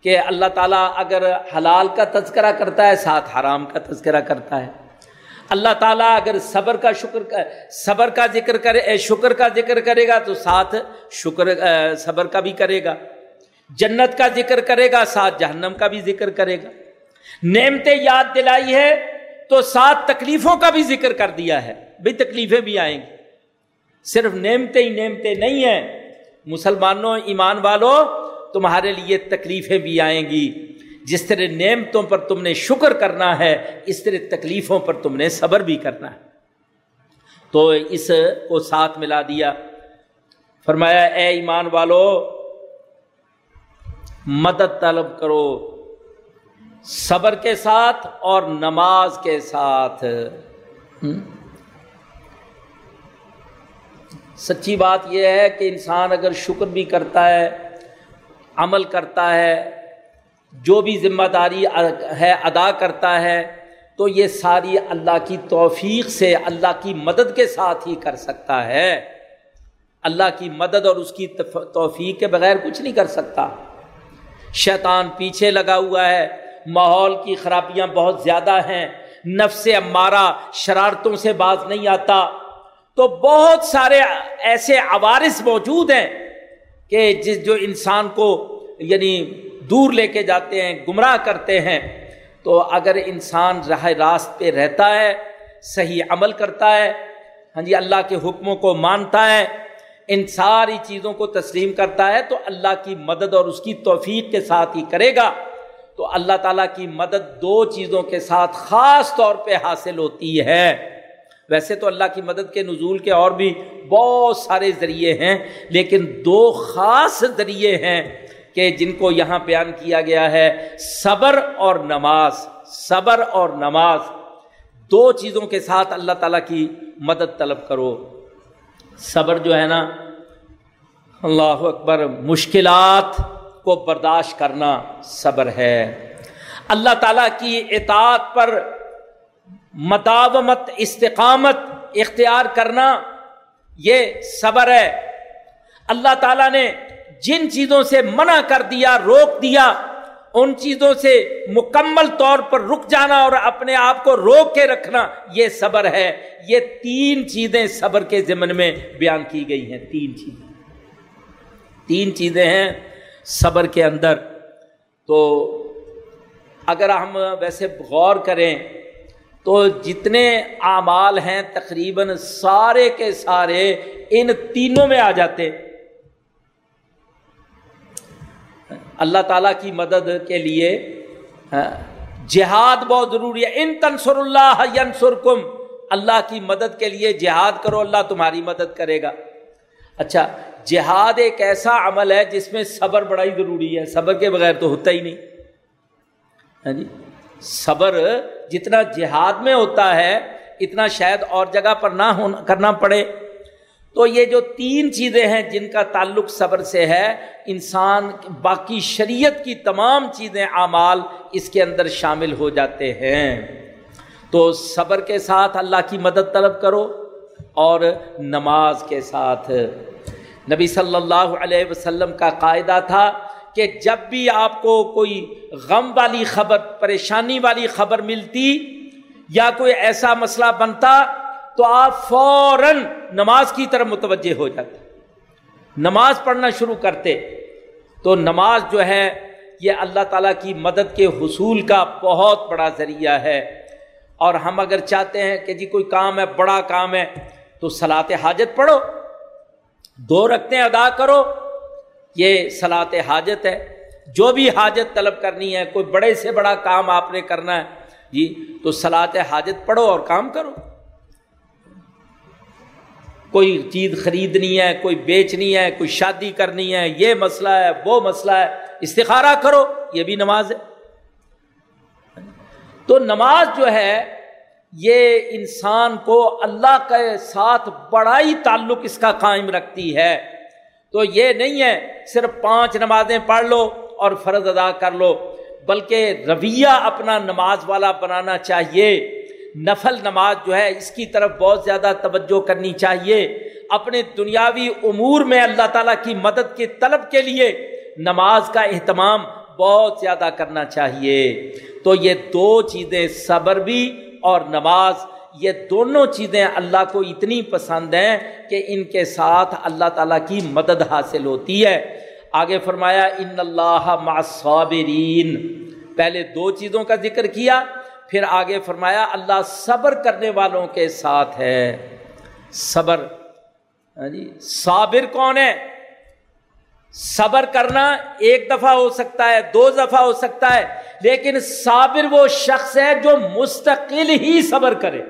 A: کہ اللہ تعالیٰ اگر حلال کا تذکرہ کرتا ہے، ساتھ حرام کا تذکرہ کرتا ہے۔ اللہ تعالیٰ اگر صبر کا شکر کا صبر کا ذکر کرے شکر کا ذکر کرے گا تو ساتھ شکر صبر کا بھی کرے گا۔ جنت کا ذکر کرے گا، ساتھ جہنم کا بھی ذکر کرے گا۔ نعمتیں یاد دلائی ہے تو سات تکلیفوں کا بھی ذکر کر دیا ہے۔ بھائی تکلیفیں بھی آئیں گی۔ صرف نعمتیں ہی نعمتیں نہیں ہیں مسلمانوں، ایمان والوں، تمہارے لیے تکلیفیں بھی آئیں گی۔ جس طرح نعمتوں پر تم نے شکر کرنا ہے، اس طرح تکلیفوں پر تم نے صبر بھی کرنا ہے۔ تو اس کو ساتھ ملا دیا۔ فرمایا، اے ایمان والو، مدد طلب کرو۔ صبر کے ساتھ اور نماز کے ساتھ۔ سچی بات یہ ہے کہ انسان اگر شکر بھی کرتا ہے، عمل کرتا ہے، جو بھی ذمہ داری ہے ادا کرتا ہے، تو یہ ساری اللہ کی توفیق سے، اللہ کی مدد کے ساتھ ہی کر سکتا ہے۔ اللہ کی مدد اور اس کی توفیق کے بغیر کچھ نہیں کر سکتا۔ شیطان پیچھے لگا ہوا ہے، ماحول کی خرابیاں بہت زیادہ ہیں۔ نفس امارہ شرارتوں سے باز نہیں آتا۔ تو بہت سارے ایسے عوارث موجود ہیں کہ جس جو انسان کو یعنی دور لے کے جاتے ہیں، گمراہ کرتے ہیں۔ تو اگر انسان راہ راست پہ رہتا ہے، صحیح عمل کرتا ہے ہاں جی اللہ کے حکموں کو مانتا ہے، ان ساری چیزوں کو تسلیم کرتا ہے، تو اللہ کی مدد اور اس کی توفیق کے ساتھ ہی کرے گا۔ تو اللہ تعالیٰ کی مدد دو چیزوں کے ساتھ خاص طور پہ حاصل ہوتی ہے۔ ویسے تو اللہ کی مدد کے نزول کے اور بھی بہت سارے ذریعے ہیں، لیکن دو خاص ذریعے ہیں کہ جن کو یہاں بیان کیا گیا ہے، صبر اور نماز، صبر اور نماز۔ دو چیزوں کے ساتھ اللہ تعالیٰ کی مدد طلب کرو۔ صبر جو ہے نا، اللہ اکبر، مشکلات کو برداشت کرنا صبر ہے۔ اللہ تعالیٰ کی اطاعت پر مداومت، استقامت اختیار کرنا یہ صبر ہے۔ اللہ تعالیٰ نے جن چیزوں سے منع کر دیا، روک دیا، ان چیزوں سے مکمل طور پر رک جانا اور اپنے آپ کو روک کے رکھنا، یہ صبر ہے۔ یہ تین چیزیں صبر کے ضمن میں بیان کی گئی ہیں۔ تین چیزیں۔ تین چیزیں ہیں صبر کے اندر۔ تو اگر ہم ویسے غور کریں تو جتنے اعمال ہیں تقریباً سارے کے سارے ان تینوں میں آ جاتے۔ اللہ تعالیٰ کی مدد کے لیے ہاں، جہاد بہت ضروری ہے۔ ان تنسر اللہ ینسر کم اللہ کی مدد کے لیے جہاد کرو، اللہ تمہاری مدد کرے گا۔ اچھا جہاد ایک ایسا عمل ہے جس میں صبر بڑا ہی ضروری ہے۔ صبر کے بغیر تو ہوتا ہی نہیں۔ ہاں جی؟ صبر جتنا جہاد میں ہوتا ہے، اتنا شاید اور جگہ پر نہ ہونا کرنا پڑے۔ تو یہ جو تین چیزیں ہیں جن کا تعلق صبر سے ہے، انسان باقی شریعت کی تمام چیزیں، اعمال اس کے اندر شامل ہو جاتے ہیں۔ تو صبر کے ساتھ اللہ کی مدد طلب کرو اور نماز کے ساتھ۔ نبی صلی اللہ علیہ وسلم کا قاعدہ تھا کہ جب بھی آپ کو کوئی غم والی خبر، پریشانی والی خبر ملتی یا کوئی ایسا مسئلہ بنتا تو آپ فوراً نماز کی طرف متوجہ ہو جاتے۔ نماز پڑھنا شروع کرتے۔ تو نماز جو ہے، یہ اللہ تعالیٰ کی مدد کے حصول کا بہت بڑا ذریعہ ہے۔ اور ہم اگر چاہتے ہیں کہ جی کوئی کام ہے، بڑا کام ہے، تو سلاط حاجت پڑھو، دو رکھتے ادا کرو یہ سلاط حاجت ہے۔ جو بھی حاجت طلب کرنی ہے، کوئی بڑے سے بڑا کام آپ نے کرنا ہے جی تو سلاط حاجت پڑھو اور کام کرو۔ کوئی چیز خریدنی ہے، کوئی بیچنی ہے، کوئی شادی کرنی ہے، یہ مسئلہ ہے، وہ مسئلہ ہے، استخارہ کرو، یہ بھی نماز ہے۔ تو نماز جو ہے، یہ انسان کو اللہ کے ساتھ بڑا ہی تعلق اس کا قائم رکھتی ہے۔ تو یہ نہیں ہے صرف پانچ نمازیں پڑھ لو اور فرض ادا کر لو، بلکہ رویہ اپنا نماز والا بنانا چاہیے۔ نفل نماز جو ہے، اس کی طرف بہت زیادہ توجہ کرنی چاہیے۔ اپنے دنیاوی امور میں اللہ تعالیٰ کی مدد کے طلب کے لیے نماز کا اہتمام بہت زیادہ کرنا چاہیے۔ تو یہ دو چیزیں صبر بھی اور نماز یہ دونوں چیزیں اللہ کو اتنی پسند ہیں کہ ان کے ساتھ اللہ تعالیٰ کی مدد حاصل ہوتی ہے۔ آگے فرمایا، ان اللہ صابرین پہلے دو چیزوں کا ذکر کیا، پھر آگے فرمایا، اللہ صبر کرنے والوں کے ساتھ ہے۔ صبر ہاں جی صابر کون ہے؟ صبر کرنا ایک دفعہ ہو سکتا ہے، دو دفعہ ہو سکتا ہے، لیکن صابر وہ شخص ہے جو مستقل ہی صبر کرے۔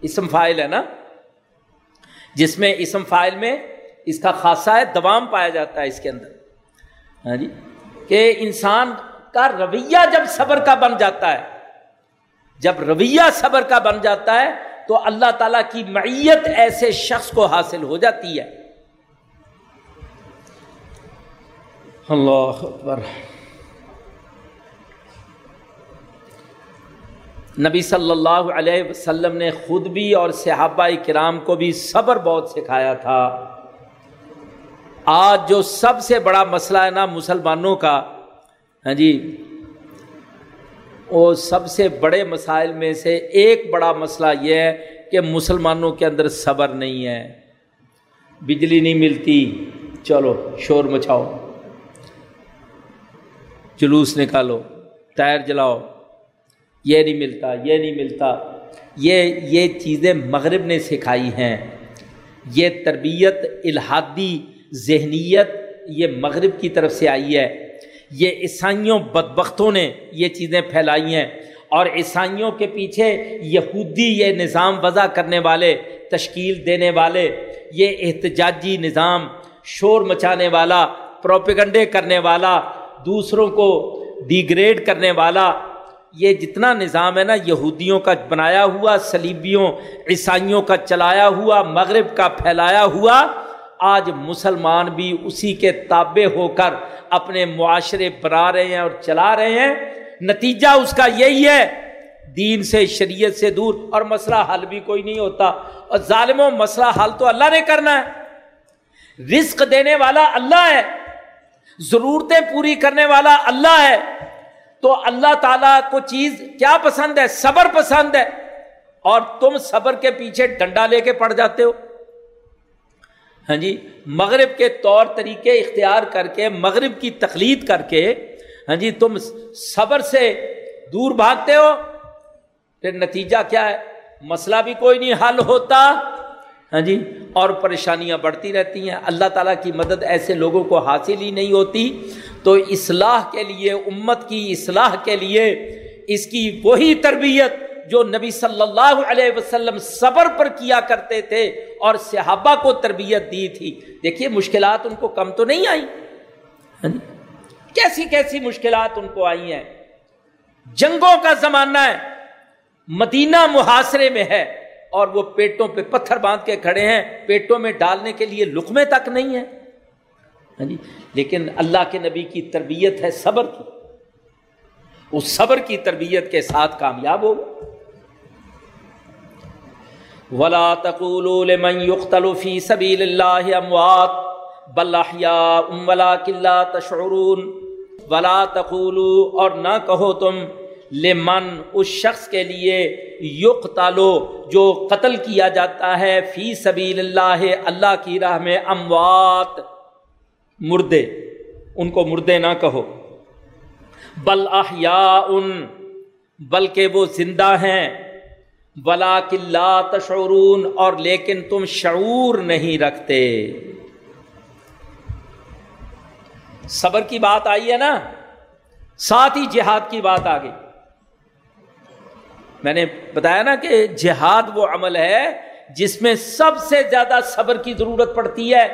A: اسم فائل ہے نا؟ جس میں اسم فائل میں اس کا خاصہ ہے، دوام پایا جاتا ہے اس کے اندر۔ ہاں جی؟ کہ انسان کا رویہ جب صبر کا بن جاتا ہے، جب رویہ صبر کا بن جاتا ہے، تو اللہ تعالی کی معیت ایسے شخص کو حاصل ہو جاتی ہے۔ اللہ اکبر۔ نبی صلی اللہ علیہ وسلم نے خود بھی اور صحابہ کرام کو بھی صبر بہت سکھایا تھا۔ آج جو سب سے بڑا مسئلہ ہے نا مسلمانوں کا ہاں جی وہ سب سے بڑے مسائل میں سے ایک بڑا مسئلہ یہ ہے کہ مسلمانوں کے اندر صبر نہیں ہے۔ بجلی نہیں ملتی۔ چلو، شور مچاؤ۔ جلوس نکالو۔ ٹائر جلاؤ۔ یہ نہیں ملتا، یہ نہیں ملتا۔ یہ یہ چیزیں مغرب نے سکھائی ہیں۔ یہ تربیت الحادی ذہنیت یہ مغرب کی طرف سے آئی ہے۔ یہ عیسائیوں بدبختوں نے یہ چیزیں پھیلائی ہیں۔ اور عیسائیوں کے پیچھے یہودی یہ نظام وضع کرنے والے، تشکیل دینے والے، یہ احتجاجی نظام، شور مچانے والا، پروپیگنڈے کرنے والا، دوسروں کو ڈیگریڈ کرنے والا یہ جتنا نظام ہے نا، یہودیوں کا بنایا ہوا سلیبیوں عیسائیوں کا چلایا ہوا، مغرب کا پھیلایا ہوا، آج مسلمان بھی اسی کے تابع ہو کر اپنے معاشرے بنا رہے ہیں اور چلا رہے ہیں۔ نتیجہ اس کا یہی ہے، دین سے، شریعت سے دور، اور مسئلہ حل بھی کوئی نہیں ہوتا۔ اور ظالم و مسئلہ حل تو اللہ نے کرنا ہے۔ رزق دینے والا اللہ ہے۔ ضرورتیں پوری کرنے والا اللہ ہے۔ تو اللہ تعالیٰ کو چیز کیا پسند ہے؟ صبر پسند ہے۔ اور تم صبر کے پیچھے ڈنڈا لے کے پڑ جاتے ہو۔ ہاں جی مغرب کے طور طریقے اختیار کر کے، مغرب کی تقلید کر کے ہاں جی تم صبر سے دور بھاگتے ہو۔ پھر نتیجہ کیا ہے؟ مسئلہ بھی کوئی نہیں حل ہوتا۔ ہاں جی؟ اور پریشانیاں بڑھتی رہتی ہیں۔ اللہ تعالیٰ کی مدد ایسے لوگوں کو حاصل ہی نہیں ہوتی۔ تو اصلاح کے لیے، امت کی اصلاح کے لیے اس کی وہی تربیت جو نبی صلی اللہ علیہ وسلم صبر پر کیا کرتے تھے اور صحابہ کو تربیت دی تھی۔ دیکھیے، مشکلات ان کو کم تو نہیں آئی ہاں جی؟ کیسی کیسی مشکلات ان کو آئی ہیں؟ جنگوں کا زمانہ ہے۔ مدینہ محاصرے میں ہے۔ اور وہ پیٹوں پہ پتھر باندھ کے کھڑے ہیں، پیٹوں میں ڈالنے کے لیے لکمے تک نہیں ہے ہاں جی لیکن اللہ کے نبی کی تربیت ہے صبر کی۔ اس صبر کی تربیت کے ساتھ کامیاب ہو۔ ولا تقول لمن يقتل في سبيل الله اموات بل احياء ولكن لا تشعرون۔ ولا تقولوا اور نہ کہو تم لمن، اس شخص کے لیے یق تالو جو قتل کیا جاتا ہے فی سبیل اللہ اللہ کی راہ میں اموات۔ مردے، ان کو مردے نہ کہو۔ بل احیاء ان بلکہ وہ زندہ ہیں۔ بلا کلّا تشعرون، اور لیکن تم شعور نہیں رکھتے۔ صبر کی بات آئی ہے نا؟ ساتھ ہی جہاد کی بات آ گئی میں نے بتایا نا کہ جہاد وہ عمل ہے جس میں سب سے زیادہ صبر کی ضرورت پڑتی ہے۔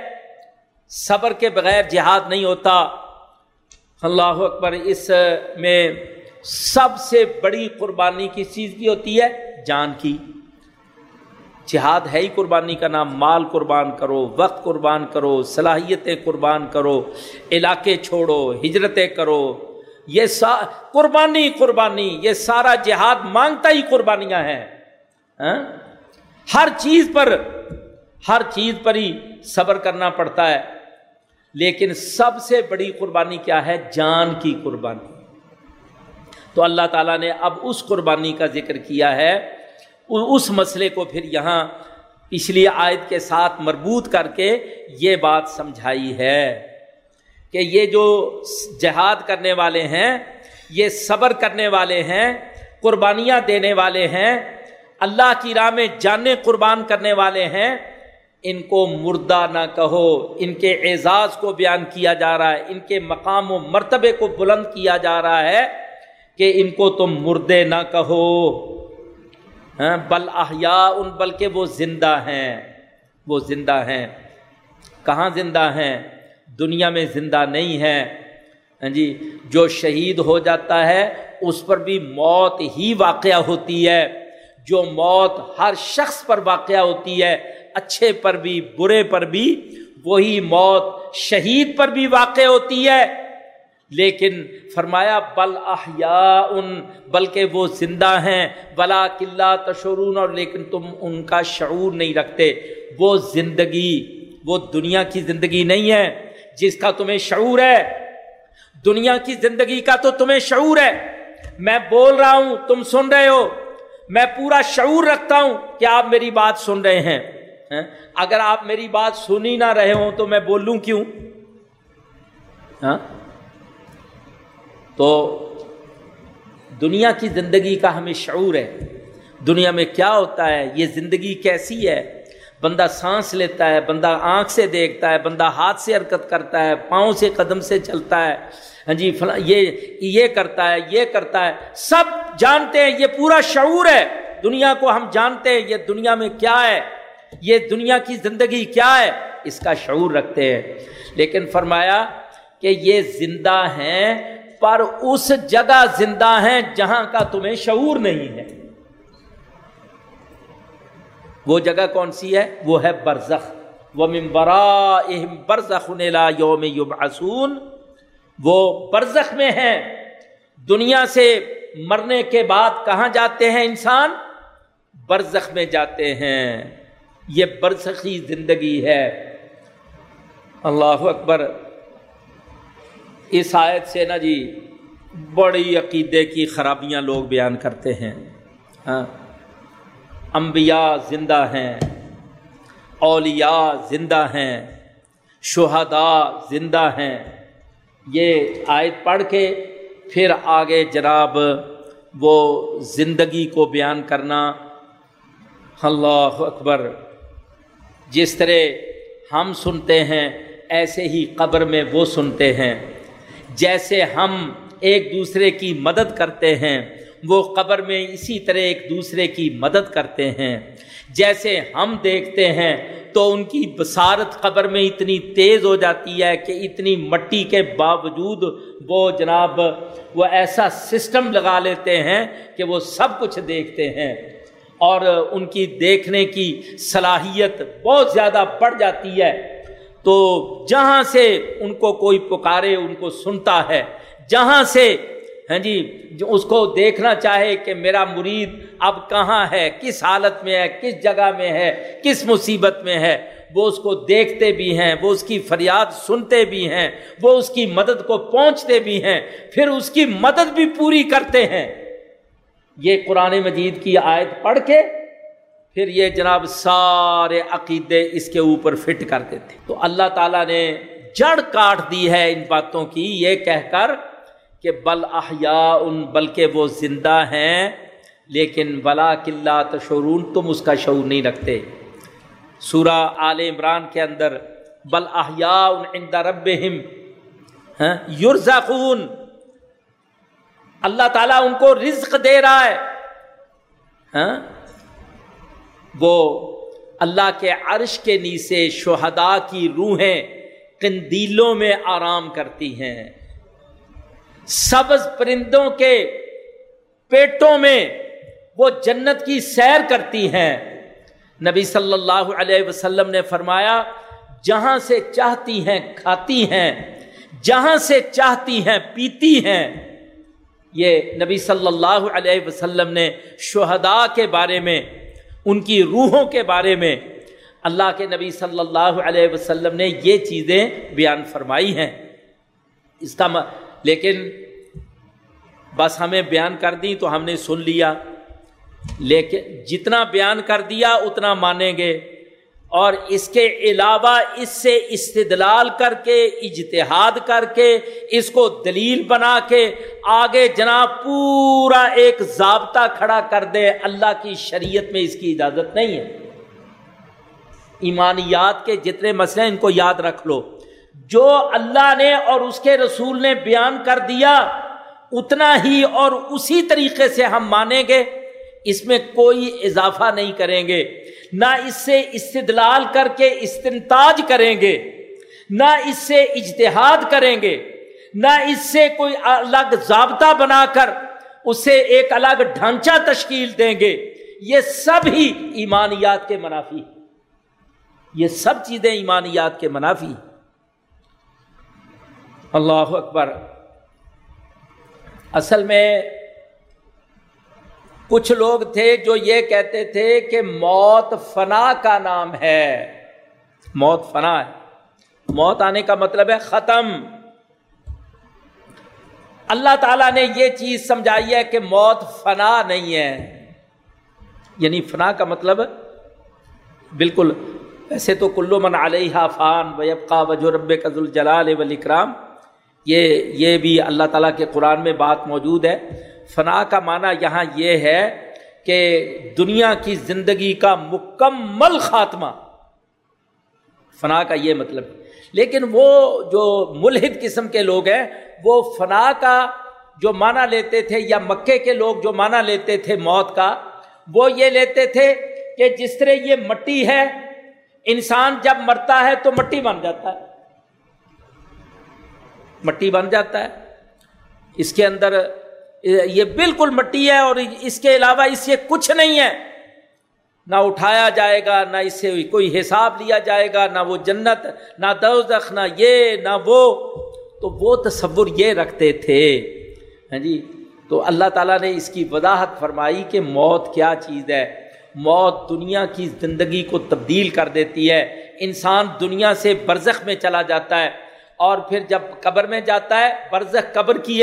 A: صبر کے بغیر جہاد نہیں ہوتا۔ اللہ اکبر، اس میں سب سے بڑی قربانی کی چیز کی ہوتی ہے؟ جان کی۔ جہاد ہے ہی قربانی کا نام۔ مال قربان کرو، وقت قربان کرو، صلاحیتیں قربان کرو، علاقے چھوڑو، ہجرتیں کرو۔ یہ سا، قربانی قربانی، یہ سارا جہاد مانگتا ہی قربانیاں ہیں ہاں؟ ہر چیز پر، ہر چیز پر ہی صبر کرنا پڑتا ہے، لیکن سب سے بڑی قربانی کیا ہے؟ جان کی قربانی۔ تو اللہ تعالیٰ نے اب اس قربانی کا ذکر کیا ہے اس مسئلے کو پھر یہاں پچھلی آیت کے ساتھ مربوط کر کے یہ بات سمجھائی ہے۔ کہ یہ جو جہاد کرنے والے ہیں، یہ صبر کرنے والے ہیں، قربانیاں دینے والے ہیں، اللہ کی راہ میں جانے قربان کرنے والے ہیں، ان کو مردہ نہ کہو، ان کے اعزاز کو بیان کیا جا رہا ہے، ان کے مقام و مرتبے کو بلند کیا جا رہا ہے کہ ان کو تم مردے نہ کہو۔ ہاں، بل احیا ان بلکہ وہ زندہ ہیں، وہ زندہ ہیں۔ کہاں زندہ ہیں؟ دنیا میں زندہ نہیں ہے ہاں جی جو شہید ہو جاتا ہے، اس پر بھی موت ہی واقعہ ہوتی ہے۔ جو موت ہر شخص پر واقعہ ہوتی ہے، اچھے پر بھی، برے پر بھی، وہی موت شہید پر بھی واقع ہوتی ہے۔ لیکن فرمایا، بل احیا ان بلکہ وہ زندہ ہیں۔ بلا قلعہ تشورون اور لیکن تم ان کا شعور نہیں رکھتے۔ وہ زندگی، وہ دنیا کی زندگی نہیں ہے۔ جس کا تمہیں شعور ہے۔ دنیا کی زندگی کا تو تمہیں شعور ہے۔ میں بول رہا ہوں، تم سن رہے ہو۔ میں پورا شعور رکھتا ہوں کہ آپ میری بات سن رہے ہیں۔ ہاں؟ اگر آپ میری بات سنی نہ رہے ہوں تو میں بولوں کیوں؟ ہاں؟ تو دنیا کی زندگی کا ہمیں شعور ہے۔ دنیا میں کیا ہوتا ہے؟ یہ زندگی کیسی ہے؟ بندہ سانس لیتا ہے، بندہ آنکھ سے دیکھتا ہے، بندہ ہاتھ سے حرکت کرتا ہے، پاؤں سے قدم سے چلتا ہے۔ ہاں جی فلاں، یہ یہ کرتا ہے، یہ کرتا ہے۔ سب جانتے ہیں، یہ پورا شعور ہے۔ دنیا کو ہم جانتے ہیں، یہ دنیا میں کیا ہے؟ یہ دنیا کی زندگی کیا ہے؟ اس کا شعور رکھتے ہیں۔ لیکن فرمایا کہ یہ زندہ ہیں، پر اس جگہ زندہ ہیں جہاں کا تمہیں شعور نہیں ہے۔ وہ جگہ کون سی ہے؟ وہ ہے برزخ۔ وہ ممبرا اہم برزخ یوم یوم وہ برزخ میں ہیں۔ دنیا سے مرنے کے بعد کہاں جاتے ہیں انسان؟ برزخ میں جاتے ہیں۔ یہ برزخی زندگی ہے۔ اللہ اکبر۔ اس آیت سے نا جی بڑی عقیدے کی خرابیاں لوگ بیان کرتے ہیں۔ ہاں۔ انبیاء زندہ ہیں، اولیاء زندہ ہیں، شہداء زندہ ہیں۔ یہ آیت پڑھ کے پھر آگے جناب وہ زندگی کو بیان کرنا۔ اللہ اکبر، جس طرح ہم سنتے ہیں، ایسے ہی قبر میں وہ سنتے ہیں۔ جیسے ہم ایک دوسرے کی مدد کرتے ہیں وہ قبر میں اسی طرح ایک دوسرے کی مدد کرتے ہیں۔ جیسے ہم دیکھتے ہیں تو ان کی بصارت قبر میں اتنی تیز ہو جاتی ہے کہ اتنی مٹی کے باوجود وہ جناب وہ ایسا سسٹم لگا لیتے ہیں کہ وہ سب کچھ دیکھتے ہیں۔ اور ان کی دیکھنے کی صلاحیت بہت زیادہ بڑھ جاتی ہے۔ تو جہاں سے ان کو کوئی پکارے، ان کو سنتا ہے۔ جہاں سے ہاں جی جو اس کو دیکھنا چاہے کہ میرا مرید اب کہاں ہے، کس حالت میں ہے، کس جگہ میں ہے، کس مصیبت میں ہے، وہ اس کو دیکھتے بھی ہیں، وہ اس کی فریاد سنتے بھی ہیں، وہ اس کی مدد کو پہنچتے بھی ہیں، پھر اس کی مدد بھی پوری کرتے ہیں۔ یہ قرآن مجید کی آیت پڑھ کے پھر یہ جناب سارے عقیدے اس کے اوپر فٹ کرتے تھے تو اللہ تعالیٰ نے جڑ کاٹ دی ہے ان باتوں کی، یہ کہہ کر کہ بل احیا ان بلکہ وہ زندہ ہیں لیکن بلا قلعہ تشورون تم اس کا شعور نہیں رکھتے۔ سورہ آل عمران کے اندر بل احیا ان رب ہاں، یورزاخون اللہ تعالیٰ ان کو رزق دے رہا ہے ہاں وہ اللہ کے عرش کے نیچے شہدا کی روحیں کندیلوں میں آرام کرتی ہیں۔ سبز پرندوں کے پیٹوں میں وہ جنت کی سیر کرتی ہیں۔ نبی صلی اللہ علیہ وسلم نے فرمایا، جہاں سے چاہتی ہیں کھاتی ہیں، جہاں سے چاہتی ہیں پیتی ہیں۔ یہ نبی صلی اللہ علیہ وسلم نے شہداء کے بارے میں، ان کی روحوں کے بارے میں اللہ کے نبی صلی اللہ علیہ وسلم نے یہ چیزیں بیان فرمائی ہیں۔ اس کا لیکن بس ہمیں بیان کر دی تو ہم نے سن لیا۔ لیکن جتنا بیان کر دیا اتنا مانیں گے۔ اور اس کے علاوہ اس سے استدلال کر کے، اجتہاد کر کے، اس کو دلیل بنا کے آگے جناب پورا ایک ضابطہ کھڑا کر دے۔ اللہ کی شریعت میں اس کی اجازت نہیں ہے۔ ایمانیات کے جتنے مسئلے ان کو یاد رکھ لو۔ جو اللہ نے اور اس کے رسول نے بیان کر دیا، اتنا ہی اور اسی طریقے سے ہم مانیں گے۔ اس میں کوئی اضافہ نہیں کریں گے۔ نہ اس سے استدلال کر کے استنتاج کریں گے۔ نہ اس سے اجتہاد کریں گے۔ نہ اس سے کوئی الگ ضابطہ بنا کر اسے ایک الگ ڈھانچہ تشکیل دیں گے۔ یہ سب ہی ایمانیات کے منافی یہ سب چیزیں ایمانیات کے منافی اللہ اکبر۔ اصل میں کچھ لوگ تھے جو یہ کہتے تھے کہ موت فنا کا نام ہے۔ موت فنا ہے۔ موت آنے کا مطلب ہے ختم۔ اللہ تعالیٰ نے یہ چیز سمجھائی ہے کہ موت فنا نہیں ہے۔ یعنی فنا کا مطلب بالکل ایسے تو کلو من علیہ فان ویبقا وجو رب قزل جلال ولیکرام یہ یہ بھی اللہ تعالیٰ کے قرآن میں بات موجود ہے۔ فنا کا معنی یہاں یہ ہے کہ دنیا کی زندگی کا مکمل خاتمہ۔ فنا کا یہ مطلب۔ لیکن وہ جو ملحد قسم کے لوگ ہیں، وہ فنا کا جو معنی لیتے تھے یا مکے کے لوگ جو معنی لیتے تھے موت کا، وہ یہ لیتے تھے کہ جس طرح یہ مٹی ہے، انسان جب مرتا ہے تو مٹی بن جاتا ہے۔ مٹی بن جاتا ہے۔ اس کے اندر، یہ بالکل مٹی ہے اور اس کے علاوہ اس سے کچھ نہیں ہے۔ نہ اٹھایا جائے گا، نہ اس سے کوئی حساب لیا جائے گا، نہ وہ جنت، نہ دوزخ، نہ یہ، نہ وہ۔ تو وہ تصور یہ رکھتے تھے۔ ہاں جی؟ تو اللہ تعالیٰ نے اس کی وضاحت فرمائی کہ موت کیا چیز ہے۔ موت دنیا کی زندگی کو تبدیل کر دیتی ہے۔ انسان دنیا سے برزخ میں چلا جاتا ہے۔ اور پھر جب قبر میں جاتا ہے، برزخ قبر کی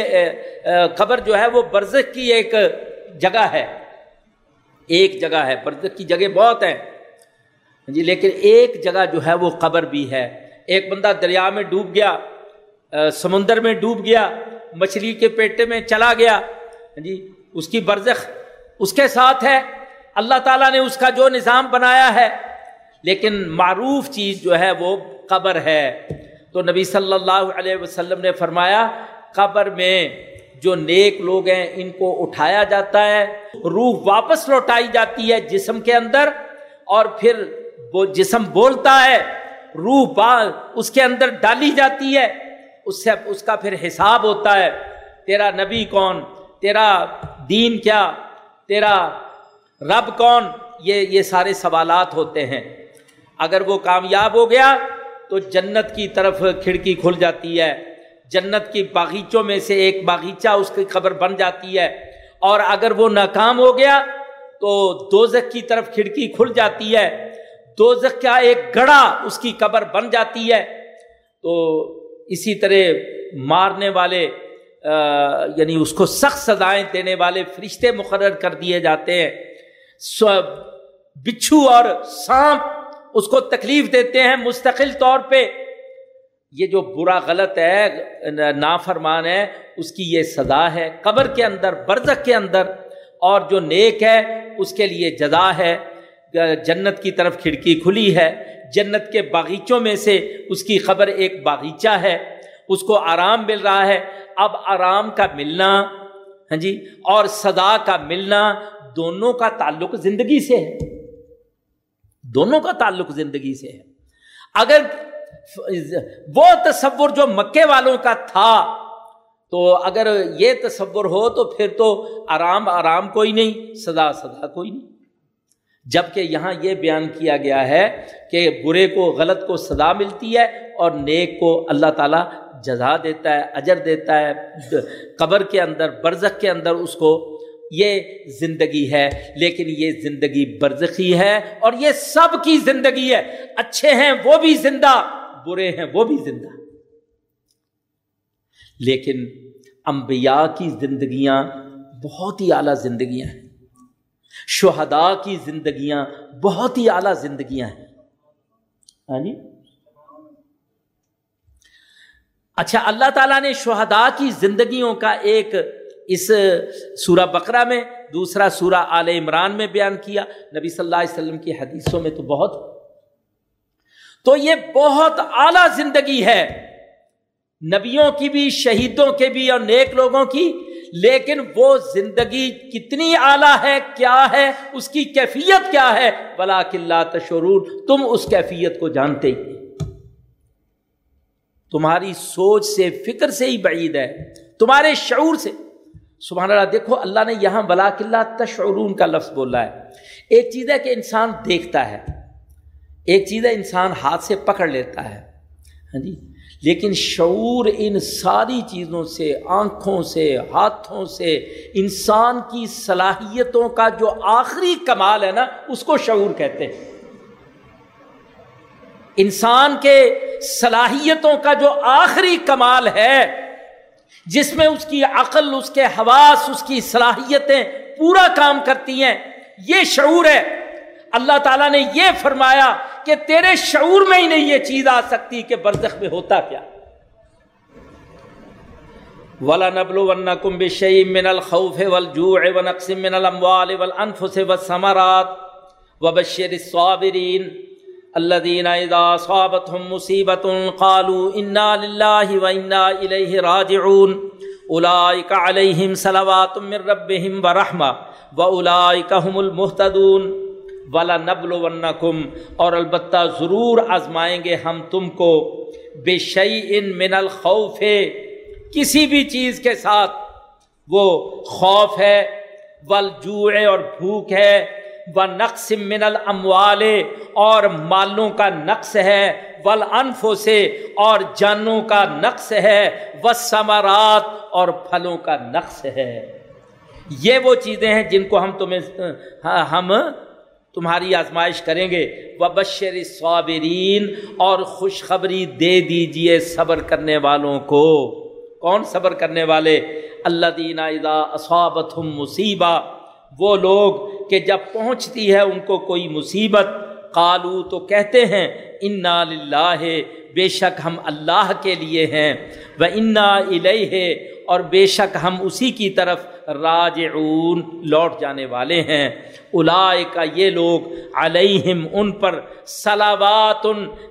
A: قبر جو ہے، وہ برزخ کی ایک جگہ ہے۔ ایک جگہ ہے۔ برزخ کی جگہ بہت ہیں۔ جی لیکن ایک جگہ جو ہے، وہ قبر بھی ہے۔ ایک بندہ دریا میں ڈوب گیا سمندر میں ڈوب گیا، مچھلی کے پیٹے میں چلا گیا۔ جی اس کی برزخ اس کے ساتھ ہے۔ اللہ تعالیٰ نے اس کا جو نظام بنایا ہے، لیکن معروف چیز جو ہے، وہ قبر ہے۔ تو نبی صلی اللہ علیہ وسلم نے فرمایا، قبر میں جو نیک لوگ ہیں، ان کو اٹھایا جاتا ہے، روح واپس لوٹائی جاتی ہے جسم کے اندر، اور پھر وہ جسم بولتا ہے، روح با اس کے اندر ڈالی جاتی ہے، اس سے اس کا پھر حساب ہوتا ہے، تیرا نبی کون؟ تیرا دین کیا؟ تیرا رب کون؟ یہ یہ سارے سوالات ہوتے ہیں۔ اگر وہ کامیاب ہو گیا تو جنت کی طرف کھڑکی کھل جاتی ہے۔ جنت کی باغیچوں میں سے ایک باغیچہ اس کی خبر بن جاتی ہے۔ اور اگر وہ ناکام ہو گیا تو دوزک کی طرف کھڑکی کھل جاتی ہے۔ دوزک کا ایک گڑا اس کی قبر بن جاتی ہے۔ تو اسی طرح مارنے والے یعنی اس کو سخت سزائیں دینے والے فرشتے مقرر کر دیے جاتے ہیں۔ بچھو اور سانپ اس کو تکلیف دیتے ہیں مستقل طور پہ۔ یہ جو برا غلط ہے، نافرمان ہے، اس کی یہ سزا ہے۔ قبر کے اندر، برزخ کے اندر۔ اور جو نیک ہے، اس کے لیے جزا ہے۔ جنت کی طرف کھڑکی کھلی ہے۔ جنت کے باغیچوں میں سے اس کی خبر ایک باغیچہ ہے۔ اس کو آرام مل رہا ہے۔ اب آرام کا ملنا ہاں جی اور سدا کا ملنا دونوں کا تعلق زندگی سے ہے۔ دونوں کا تعلق زندگی سے ہے۔ اگر وہ تصور جو مکے والوں کا تھا، تو اگر یہ تصور ہو تو پھر تو آرام آرام کوئی نہیں سدا سدا کوئی نہیں۔ جبکہ یہاں یہ بیان کیا گیا ہے کہ برے کو، غلط کو سدا ملتی ہے اور نیک کو اللہ تعالیٰ جزا دیتا ہے، اجر دیتا ہے۔ قبر کے اندر، برزخ کے اندر اس کو یہ زندگی ہے، لیکن یہ زندگی برزخی ہے اور یہ سب کی زندگی ہے۔ اچھے ہیں وہ بھی زندہ، برے ہیں وہ بھی زندہ۔ لیکن انبیاء کی زندگیاں بہت ہی اعلیٰ زندگیاں ہیں۔ شہداء کی زندگیاں بہت ہی اعلیٰ زندگیاں ہیں۔ ہاں جی اچھا اللہ تعالیٰ نے شہداء کی زندگیوں کا ایک اس، سورہ بقرہ میں، دوسرا سورہ آل عمران میں بیان کیا۔ نبی صلی اللہ علیہ وسلم کی حدیثوں میں تو بہت۔ تو یہ بہت اعلی زندگی ہے۔ نبیوں کی بھی، شہیدوں کے بھی اور نیک لوگوں کی۔ لیکن وہ زندگی کتنی اعلیٰ ہے، کیا ہے، اس کی کیفیت کیا ہے؟ بلا کلّہ تشرور تم اس کیفیت کو جانتے ہی تمہاری سوچ سے، فکر سے ہی بعید ہے۔ تمہارے شعور سے۔ سبحان اللہ، دیکھو، اللہ نے یہاں بلا کلّہ تشعرون کا لفظ بولا ہے۔ ایک چیز ہے کہ انسان دیکھتا ہے، ایک چیز ہے انسان ہاتھ سے پکڑ لیتا ہے۔ ہاں جی لیکن شعور ان ساری چیزوں سے، آنکھوں سے، ہاتھوں سے، انسان کی صلاحیتوں کا جو آخری کمال ہے نا، اس کو شعور کہتے ہیں۔ انسان کے صلاحیتوں کا جو آخری کمال ہے جس میں اس کی عقل، اس کے حواس، اس کی صلاحیتیں پورا کام کرتی ہیں، یہ شعور ہے۔ اللہ تعالیٰ نے یہ فرمایا کہ تیرے شعور میں ہی نہیں یہ چیز آ سکتی کہ برزخ میں ہوتا کیا۔ ولا نبل ون کمب شعیم من الخوف والجوع ونقسم من الاموال والانفس والثمرات وبشر الصابرين الذين اذا اصابتهم مصيبه قالوا انا لله وانا اليه راجعون. اولئك عليهم صلوات من ربهم ورحمه واولئك هم المهتدون. والا نبل و کم اور البتہ ضرور آزمائیں گے ہم تم کو. بے شعی ان من الخوف، کسی بھی چیز کے ساتھ. وہ خوف ہے ولجوع اور بھوک ہے وہ نقص من الاموال، اور مالوں کا نقص ہے ول سے اور جانوں کا نقص ہے وہ ثمرات اور پھلوں کا نقص ہے۔ یہ وہ چیزیں ہیں جن کو ہم تمہیں ہاں، ہم تمہاری آزمائش کریں گے۔ وہ بشر صابرین اور خوشخبری دے دیجیے صبر کرنے والوں کو۔ کون صبر کرنے والے؟ اللہ دینا ادا اسابت مصیبہ وہ لوگ کہ جب پہنچتی ہے ان کو کوئی مصیبت، قالو تو کہتے ہیں، انا للہ بے شک ہم اللہ کے لیے ہیں وہ انا الہ اور بے شک ہم اسی کی طرف راجعون، لوٹ جانے والے ہیں۔ الائے کا یہ لوگ علیہم، ان پر صلاوات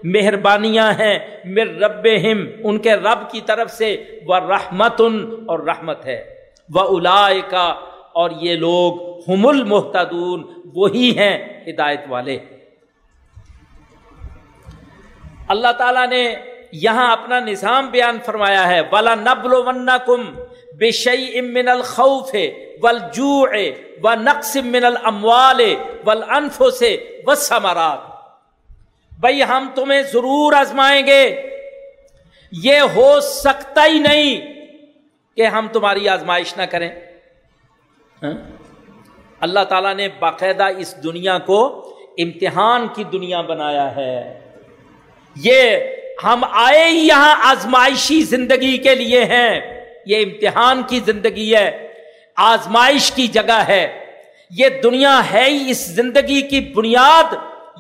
A: مہربانیاں ہیں مر رب ان کے رب کی طرف سے وہ رحمت اور رحمت ہے۔ وہ الائے کا اور یہ لوگ ہم المحتدون وہی ہیں ہدایت والے۔ اللہ تعالیٰ نے یہاں اپنا نظام بیان فرمایا ہے۔ بلا نبل ون کم بے شعی امن الخوف ول جو و نقص من الموال ول انف سے و بھائی ہم تمہیں ضرور آزمائیں گے۔ یہ ہو سکتا ہی نہیں کہ ہم تمہاری آزمائش نہ کریں۔ ہاں؟ اللہ تعالیٰ نے باقاعدہ اس دنیا کو امتحان کی دنیا بنایا ہے۔ یہ ہم آئے ہی یہاں آزمائشی زندگی کے لیے ہیں۔ یہ امتحان کی زندگی ہے، آزمائش کی جگہ ہے۔ یہ دنیا ہے ہی اس زندگی کی بنیاد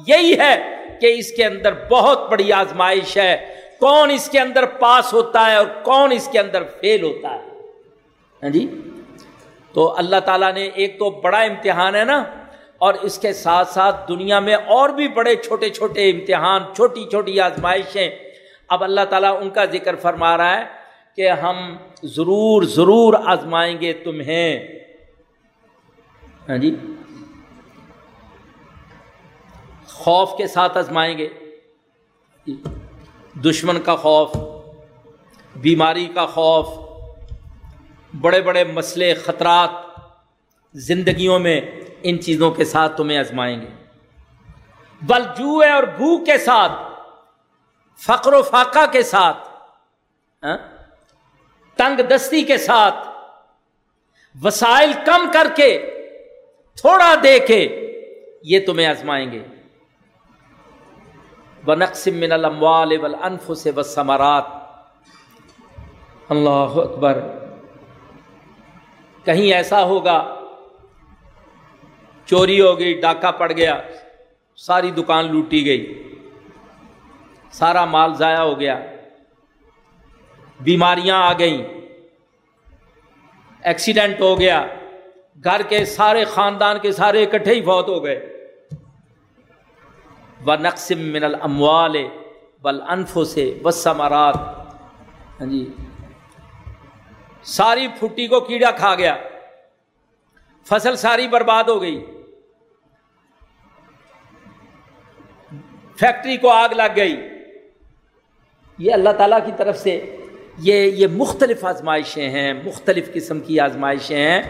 A: یہی ہے کہ اس کے اندر بہت بڑی آزمائش ہے۔ کون اس کے اندر پاس ہوتا ہے اور کون اس کے اندر فیل ہوتا ہے۔ ہاں جی؟ تو اللہ تعالیٰ نے ایک تو بڑا امتحان ہے نا، اور اس کے ساتھ ساتھ دنیا میں اور بھی بڑے چھوٹے چھوٹے امتحان، چھوٹی چھوٹی آزمائشیں۔ اب اللہ تعالیٰ ان کا ذکر فرما رہا ہے کہ ہم ضرور ضرور آزمائیں گے تمہیں۔ ہاں جی۔ خوف کے ساتھ آزمائیں گے۔ دشمن کا خوف، بیماری کا خوف بڑے بڑے مسئلے، خطرات زندگیوں میں ان چیزوں کے ساتھ تمہیں آزمائیں گے۔ بلجو اور بھو کے ساتھ، فقر و فاقہ کے ساتھ ہاں، تنگ دستی کے ساتھ، وسائل کم کر کے، تھوڑا دے کے یہ تمہیں آزمائیں گے۔ نقسم من الموال انف سے اللہ اکبر۔ کہیں ایسا ہوگا، چوری ہو گئی، ڈاکہ پڑ گیا، ساری دکان لوٹی گئی، سارا مال ضائع ہو گیا، بیماریاں آ گئیں، ایکسیڈنٹ ہو گیا، گھر کے سارے خاندان کے سارے اکٹھے ہی فوت ہو گئے۔ و نقسم من الموال بل انفوں سے بسمارات ہاں جی۔ ساری پھٹی کو کیڑا کھا گیا۔ فصل ساری برباد ہو گئی۔ فیکٹری کو آگ لگ گئی۔ یہ اللہ تعالیٰ کی طرف سے یہ یہ مختلف آزمائشیں ہیں، مختلف قسم کی آزمائشیں ہیں۔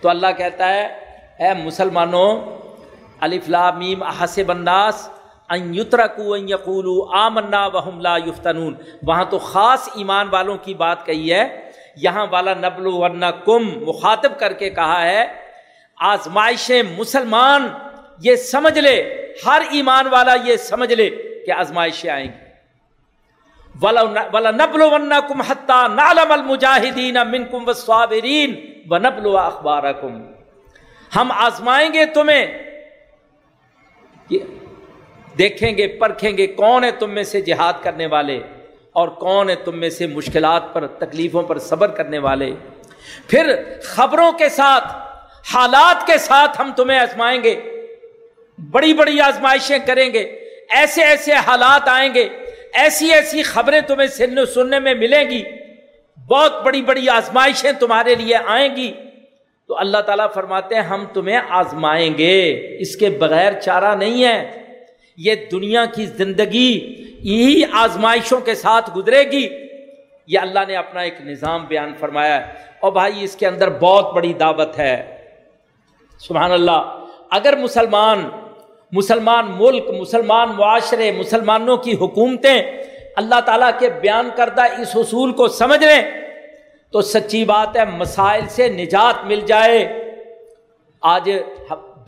A: تو اللہ کہتا ہے، اے مسلمانوں میم، احسب الناس ان یترکو ان یقولو آمنا وہم لا یفتنون۔ وہاں تو خاص ایمان والوں کی بات کہی ہے۔ یہاں والا نبل ورنہ کم مخاطب کر کے کہا ہے، آزمائشیں مسلمان، یہ سمجھ لے، ہر ایمان والا یہ سمجھ لے کہ آزمائشیں آئیں گی۔ ولا نبل ون کم حتہ نالم المجاہدین من کم و صابرین و نبل و اخبار ہم آزمائیں گے تمہیں۔ دیکھیں گے، پرکھیں گے کون ہے تم میں سے جہاد کرنے والے۔ اور کون ہے تم میں سے مشکلات پر، تکلیفوں پر صبر کرنے والے؟ پھر خبروں کے ساتھ، حالات کے ساتھ ہم تمہیں آزمائیں گے۔ بڑی بڑی آزمائشیں کریں گے۔ ایسے ایسے حالات آئیں گے۔ ایسی ایسی خبریں تمہیں سننے میں ملیں گی۔ بہت بڑی بڑی آزمائشیں تمہارے لیے آئیں گی۔ تو اللہ تعالیٰ فرماتے ہیں، ہم تمہیں آزمائیں گے۔ اس کے بغیر چارہ نہیں ہے۔ یہ دنیا کی زندگی یہی آزمائشوں کے ساتھ گزرے گی۔ یہ اللہ نے اپنا ایک نظام بیان فرمایا ہے۔ اور بھائی، اس کے اندر بہت بڑی دعوت ہے۔ سبحان اللہ۔ اگر مسلمان مسلمان ملک، مسلمان معاشرے، مسلمانوں کی حکومتیں اللہ تعالیٰ کے بیان کردہ اس حصول کو سمجھ لیں، تو سچی بات ہے، مسائل سے نجات مل جائے۔ آج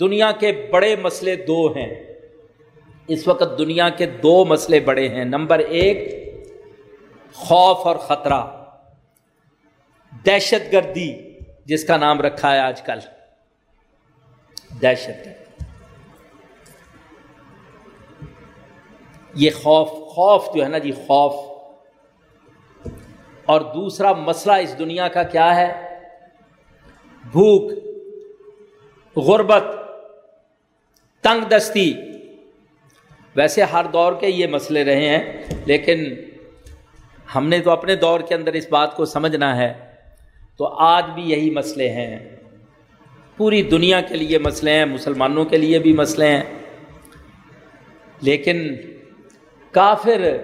A: دنیا کے بڑے مسئلے دو ہیں۔ اس وقت دنیا کے دو مسئلے بڑے ہیں۔ نمبر ایک، خوف اور خطرہ۔ دہشت گردی، جس کا نام رکھا ہے آج کل۔ دہشت گرد یہ خوف خوف جو ہے نا جی خوف۔ اور دوسرا مسئلہ اس دنیا کا کیا ہے؟ بھوک، غربت، تنگ دستی۔ ویسے ہر دور کے یہ مسئلے رہے ہیں، لیکن ہم نے تو اپنے دور کے اندر اس بات کو سمجھنا ہے، تو آج بھی یہی مسئلے ہیں۔ پوری دنیا کے لیے مسئلے ہیں، مسلمانوں کے لیے بھی مسئلے ہیں۔ لیکن کافر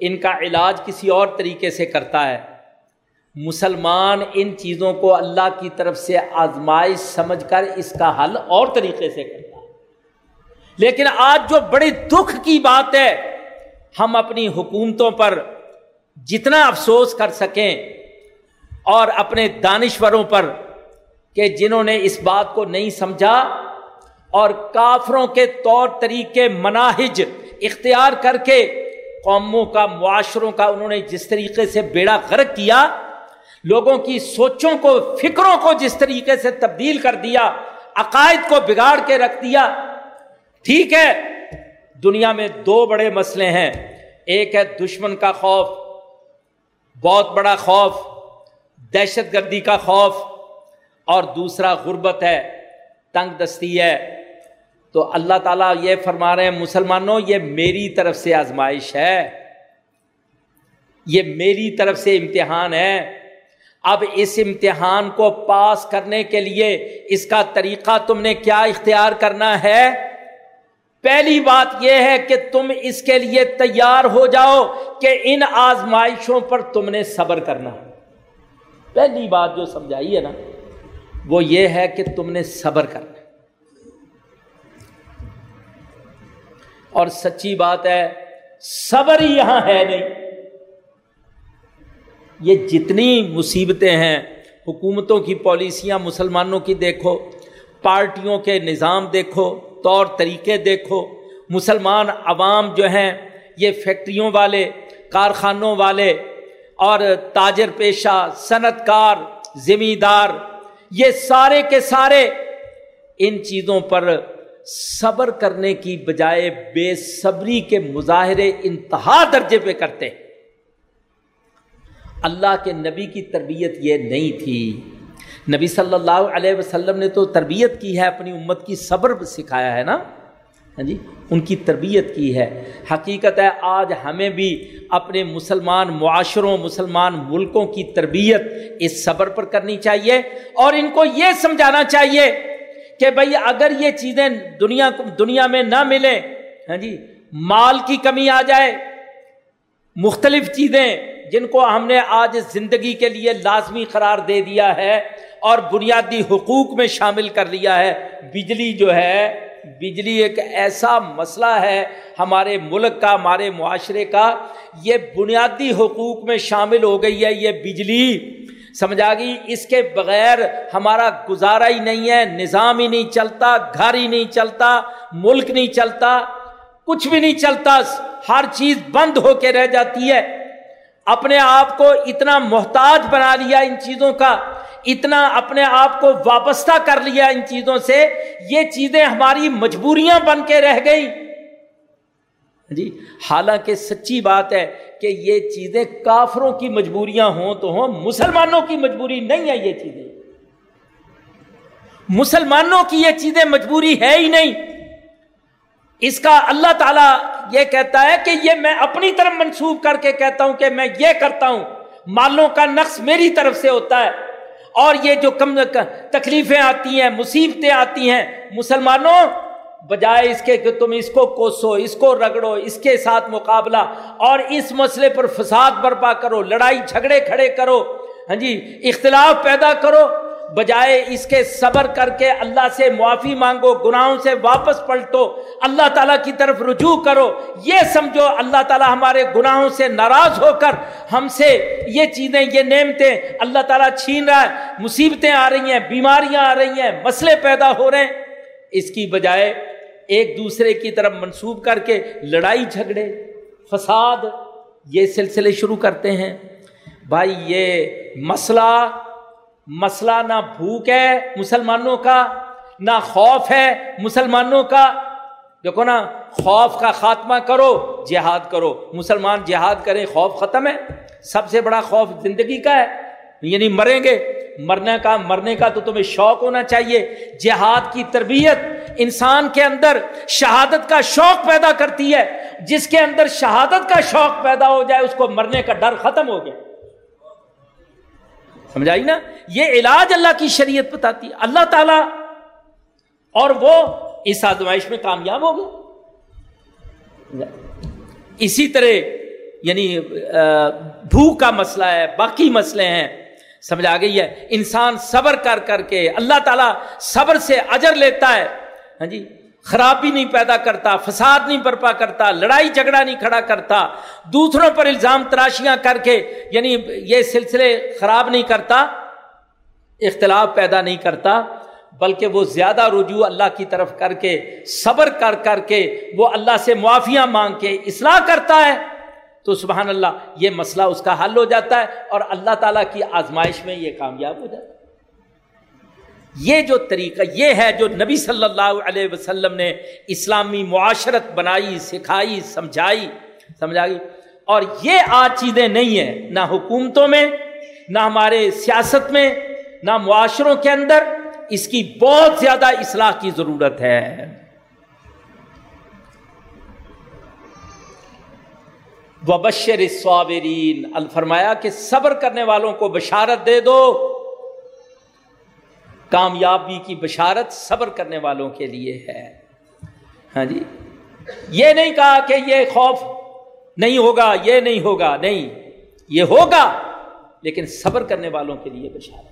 A: ان کا علاج کسی اور طریقے سے کرتا ہے۔ مسلمان ان چیزوں کو اللہ کی طرف سے آزمائش سمجھ کر اس کا حل اور طریقے سے کرتا ہے۔ لیکن آج جو بڑے دکھ کی بات ہے، ہم اپنی حکومتوں پر جتنا افسوس کر سکیں اور اپنے دانشوروں پر کہ جنہوں نے اس بات کو نہیں سمجھا اور کافروں کے طور طریقے مناہج اختیار کر کے قوموں کا، معاشروں کا انہوں نے جس طریقے سے بیڑا غرق کیا، لوگوں کی سوچوں کو، فکروں کو جس طریقے سے تبدیل کر دیا، عقائد کو بگاڑ کے رکھ دیا ٹھیک ہے دنیا میں دو بڑے مسئلے ہیں۔ ایک ہے دشمن کا خوف، بہت بڑا خوف، دہشت گردی کا خوف، اور دوسرا غربت ہے، تنگ دستی ہے۔ تو اللہ تعالیٰ یہ فرما رہے ہیں، مسلمانوں، یہ میری طرف سے آزمائش ہے۔ یہ میری طرف سے امتحان ہے۔ اب اس امتحان کو پاس کرنے کے لیے اس کا طریقہ تم نے کیا اختیار کرنا ہے؟ پہلی بات یہ ہے کہ تم اس کے لیے تیار ہو جاؤ کہ ان آزمائشوں پر تم نے صبر کرنا پہلی بات جو سمجھائی ہے نا، وہ یہ ہے کہ تم نے صبر کرنا اور سچی بات ہے، صبر ہی یہاں ہے نہیں۔ یہ جتنی مصیبتیں ہیں، حکومتوں کی، پالیسیاں، مسلمانوں کی دیکھو، پارٹیوں کے نظام دیکھو طور طریقے دیکھو۔ مسلمان عوام جو ہیں، یہ فیکٹریوں والے، کارخانوں والے اور تاجر پیشہ صنعت کار زمیندار، یہ سارے کے سارے ان چیزوں پر صبر کرنے کی بجائے بے صبری کے مظاہرے انتہا درجے پہ کرتے اللہ کے نبی کی تربیت یہ نہیں تھی۔ نبی صلی اللہ علیہ وسلم نے تو تربیت کی ہے، اپنی امت کی صبر سکھایا ہے نا؟ ہاں جی ان کی تربیت کی ہے۔ حقیقت ہے، آج ہمیں بھی اپنے مسلمان معاشروں، مسلمان ملکوں کی تربیت اس صبر پر کرنی چاہیے۔ اور ان کو یہ سمجھانا چاہیے کہ بھائی، اگر یہ چیزیں دنیا دنیا میں نہ ملیں ہاں جی مال کی کمی آ جائے، مختلف چیزیں جن کو ہم نے آج زندگی کے لیے لازمی قرار دے دیا ہے اور بنیادی حقوق میں شامل کر لیا ہے۔ بجلی جو ہے، بجلی ایک ایسا مسئلہ ہے، ہمارے ملک کا، ہمارے معاشرے کا، یہ بنیادی حقوق میں شامل ہو گئی ہے یہ بجلی۔ سمجھا گئی؟ اس کے بغیر ہمارا گزارا ہی نہیں ہے، نظام ہی نہیں چلتا، گھر ہی نہیں چلتا، ملک نہیں چلتا، کچھ بھی نہیں چلتا، ہر چیز بند ہو کے رہ جاتی ہے۔ اپنے آپ کو اتنا محتاج بنا لیا ان چیزوں کا۔ اتنا اپنے آپ کو وابستہ کر لیا ان چیزوں سے، یہ چیزیں ہماری مجبوریاں بن کے رہ گئی جی حالانکہ سچی بات ہے کہ یہ چیزیں کافروں کی مجبوریاں ہوں تو ہوں، مسلمانوں کی مجبوری نہیں ہے یہ چیزیں۔ مسلمانوں کی یہ چیزیں مجبوری ہے ہی نہیں۔ اس کا اللہ تعالی یہ کہتا ہے کہ یہ میں اپنی طرف منسوخ کر کے کہتا ہوں کہ میں یہ کرتا ہوں۔ مالوں کا نقص میری طرف سے ہوتا ہے۔ اور یہ جو کم تکلیفیں آتی ہیں، مصیبتیں آتی ہیں، مسلمانوں، بجائے اس کے کہ تم اس کو کوسو، اس کو رگڑو، اس کے ساتھ مقابلہ، اور اس مسئلے پر فساد برپا کرو، لڑائی جھگڑے کھڑے کرو ہاں جی اختلاف پیدا کرو بجائے اس کے صبر کر کے اللہ سے معافی مانگو، گناہوں سے واپس پلٹو، اللہ تعالیٰ کی طرف رجوع کرو۔ یہ سمجھو، اللہ تعالیٰ ہمارے گناہوں سے ناراض ہو کر ہم سے یہ چیزیں، یہ نعمتیں اللہ تعالیٰ چھین رہا ہے۔ مصیبتیں آ رہی ہیں، بیماریاں آ رہی ہیں، مسئلے پیدا ہو رہے ہیں۔ اس کی بجائے ایک دوسرے کی طرف منسوب کر کے لڑائی جھگڑے، فساد، یہ سلسلے شروع کرتے ہیں۔ بھائی، یہ مسئلہ مسئلہ نہ بھوک ہے مسلمانوں کا، نہ خوف ہے مسلمانوں کا۔ دیکھو نا، خوف کا خاتمہ کرو، جہاد کرو۔ مسلمان جہاد کریں، خوف ختم ہے۔ سب سے بڑا خوف زندگی کا ہے۔ یعنی مریں گے۔ مرنے کا مرنے کا تو تمہیں شوق ہونا چاہیے۔ جہاد کی تربیت انسان کے اندر شہادت کا شوق پیدا کرتی ہے۔ جس کے اندر شہادت کا شوق پیدا ہو جائے، اس کو مرنے کا ڈر ختم ہو گیا۔ سمجھائی نا؟ یہ علاج اللہ کی شریعت بتاتی ہے۔ اللہ تعالی اور وہ اس آزمائش میں کامیاب ہو گیا اسی طرح یعنی بھوک کا مسئلہ ہے، باقی مسئلے ہیں۔ سمجھ آ گئی ہے؟ انسان صبر کر کر کے، اللہ تعالیٰ صبر سے اجر لیتا ہے۔ ہاں جی؟ خرابی نہیں پیدا کرتا، فساد نہیں برپا کرتا، لڑائی جھگڑا نہیں کھڑا کرتا، دوسروں پر الزام تراشیاں کر کے یعنی یہ سلسلے خراب نہیں کرتا، اختلاف پیدا نہیں کرتا، بلکہ وہ زیادہ رجوع اللہ کی طرف کر کے، صبر کر کر کے، وہ اللہ سے معافیاں مانگ کے اصلاح کرتا ہے، تو سبحان اللہ، یہ مسئلہ اس کا حل ہو جاتا ہے اور اللہ تعالیٰ کی آزمائش میں یہ کامیاب ہو جاتا ہے۔ یہ جو طریقہ، یہ ہے جو نبی صلی اللہ علیہ وسلم نے اسلامی معاشرت بنائی، سکھائی، سمجھائی سمجھائی اور یہ آج چیزیں نہیں ہیں، نہ حکومتوں میں، نہ ہمارے سیاست میں، نہ معاشروں کے اندر۔ اس کی بہت زیادہ اصلاح کی ضرورت ہے۔ وبشر صابرین الفرمایا کہ صبر کرنے والوں کو بشارت دے دو۔ کامیابی کی بشارت صبر کرنے والوں کے لیے ہے۔ ہاں جی؟ یہ نہیں کہا کہ یہ خوف نہیں ہوگا، یہ نہیں ہوگا، نہیں۔ یہ ہوگا، لیکن صبر کرنے والوں کے لیے بشارت۔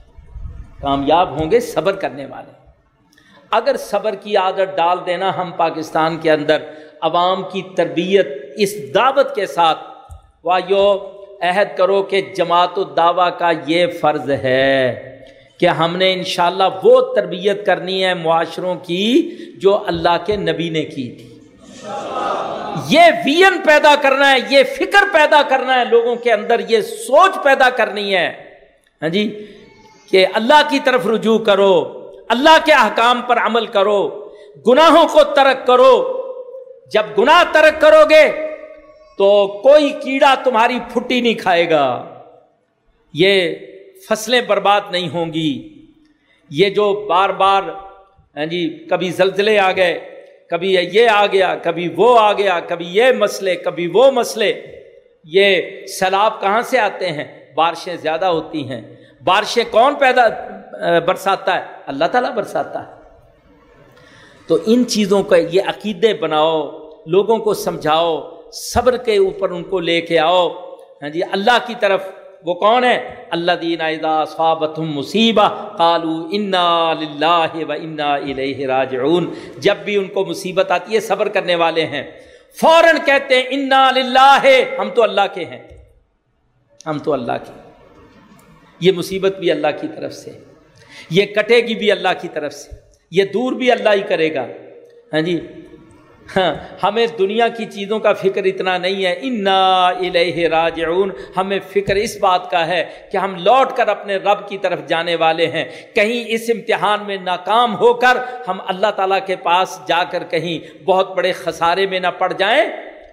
A: کامیاب ہوں گے صبر کرنے والے۔ اگر صبر کی عادت ڈال دینا ہم پاکستان کے اندر، عوام کی تربیت اس دعوت کے ساتھ وایو عہد کرو کہ جماعت الدعویٰ کا یہ فرض ہے۔ کہ ہم نے انشاءاللہ وہ تربیت کرنی ہے معاشروں کی جو اللہ کے نبی نے کی تھی۔ یہ وین پیدا کرنا ہے، یہ فکر پیدا کرنا ہے لوگوں کے اندر، یہ سوچ پیدا کرنی ہے۔ ہاں جی؟ کہ اللہ کی طرف رجوع کرو، اللہ کے احکام پر عمل کرو، گناہوں کو ترک کرو۔ جب گناہ ترک کرو گے تو کوئی کیڑا تمہاری پھٹی نہیں کھائے گا۔ یہ فصلیں برباد نہیں ہوں گی۔ یہ جو بار بار ہاں جی کبھی زلزلے آ گئے، کبھی یہ آ گیا، کبھی وہ آ گیا، کبھی یہ مسئلے، کبھی وہ مسئلے، یہ سیلاب کہاں سے آتے ہیں؟ بارشیں زیادہ ہوتی ہیں۔ بارشیں کون پیدا برساتا ہے؟ اللہ تعالیٰ برساتا ہے۔ تو ان چیزوں کا یہ عقیدے بناؤ، لوگوں کو سمجھاؤ، صبر کے اوپر ان کو لے کے آؤ۔ ہاں جی اللہ کی طرف وہ کون ہے؟ اللہ دین صابت مصیبہ کالو انا و انا راجعون۔ جب بھی ان کو مصیبت آتی ہے، صبر کرنے والے ہیں۔ فوراً کہتے ہیں، انا للہ، ہم تو اللہ کے ہیں۔ ہم تو اللہ کے یہ مصیبت بھی اللہ کی طرف سے یہ کٹے گی بھی اللہ کی طرف سے۔ یہ دور بھی اللہ ہی کرے گا۔ ہاں جی؟ ہاں، ہمیں دنیا کی چیزوں کا فکر اتنا نہیں ہے۔ انا الہ راجعون۔ ہمیں فکر اس بات کا ہے کہ ہم لوٹ کر اپنے رب کی طرف جانے والے ہیں۔ کہیں اس امتحان میں ناکام ہو کر ہم اللہ تعالیٰ کے پاس جا کر کہیں بہت بڑے خسارے میں نہ پڑ جائیں۔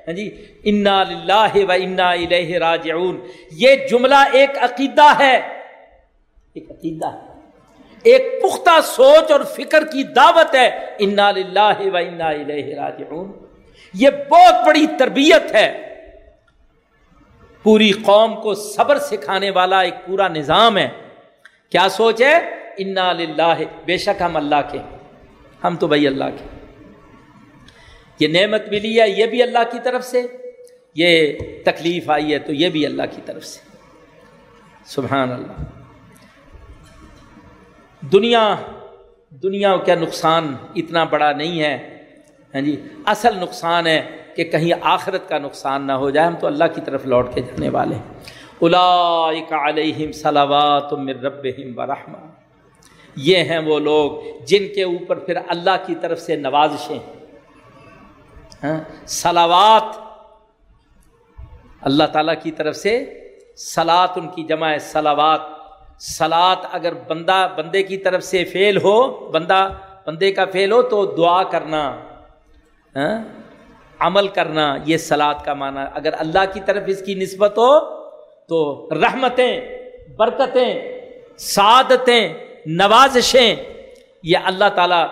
A: ہاں جی انا لاہ و انا الہ راجعون۔ یہ جملہ ایک عقیدہ ہے۔ ایک عقیدہ ہے۔ ایک پختہ سوچ اور فکر کی دعوت ہے، انا و انا راجعون۔ یہ بہت بڑی تربیت ہے۔ پوری قوم کو صبر سکھانے والا ایک پورا نظام ہے۔ کیا سوچ ہے؟ انا للہ بے شک ہم اللہ کے ہم تو بھائی اللہ کے یہ نعمت ملی ہے، یہ بھی اللہ کی طرف سے۔ یہ تکلیف آئی ہے تو یہ بھی اللہ کی طرف سے۔ سبحان اللہ۔ دنیا دنیا کا نقصان اتنا بڑا نہیں ہے۔ ہاں جی اصل نقصان ہے کہ کہیں آخرت کا نقصان نہ ہو جائے۔ ہم تو اللہ کی طرف لوٹ کے جانے والے ہیں۔ علیہم صلوات من ربہم ورحمہ یہ ہیں وہ لوگ جن کے اوپر پھر اللہ کی طرف سے نوازشیں ہاں سلاوات اللہ تعالیٰ کی طرف سے سلاد ان کی جمع ہے سلاوات سلاد اگر بندہ بندے کی طرف سے فیل ہو، بندہ بندے کا فیل ہو تو دعا کرنا ہاں؟ عمل کرنا، یہ سلاد کا معنی اگر اللہ کی طرف اس کی نسبت ہو تو رحمتیں، برکتیں، سعادتیں، نوازشیں، یہ اللہ تعالیٰ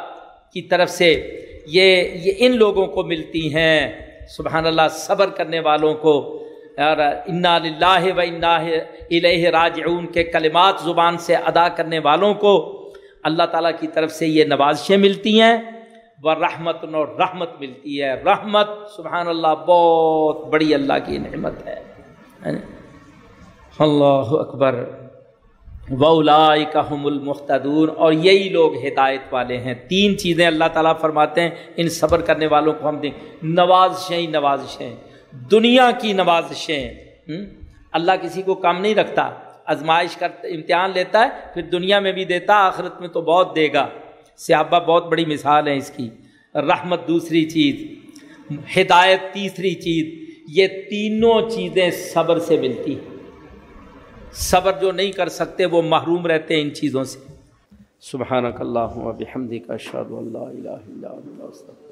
A: کی طرف سے یہ یہ ان لوگوں کو ملتی ہیں۔ سبحان اللہ، صبر کرنے والوں کو اور انا لاہ و انا الہ راجعون کے کلمات زبان سے ادا کرنے والوں کو اللہ تعالیٰ کی طرف سے یہ نوازشیں ملتی ہیں وہ رحمت اور رحمت ملتی ہے۔ رحمت سبحان اللہ بہت بڑی اللہ کی نعمت ہے۔ اللہ اکبر۔ ولاحم المختدور اور یہی لوگ ہدایت والے ہیں۔ تین چیزیں اللہ تعالیٰ فرماتے ہیں، ان صبر کرنے والوں کو ہم دیں۔ نوازشیں ہی نوازشیں۔ دنیا کی نوازشیں اللہ کسی کو کام نہیں رکھتا، آزمائش کا امتحان لیتا ہے، پھر دنیا میں بھی دیتا، آخرت میں تو بہت دے گا۔ سیابہ بہت بڑی مثال ہے اس کی۔ رحمت دوسری چیز، ہدایت تیسری چیز، یہ تینوں چیزیں صبر سے ملتی ہیں۔ صبر جو نہیں کر سکتے، وہ محروم رہتے ہیں ان چیزوں سے۔ سبحانک اللہ و بحمدک اشہد اللہ الہ الا اللہ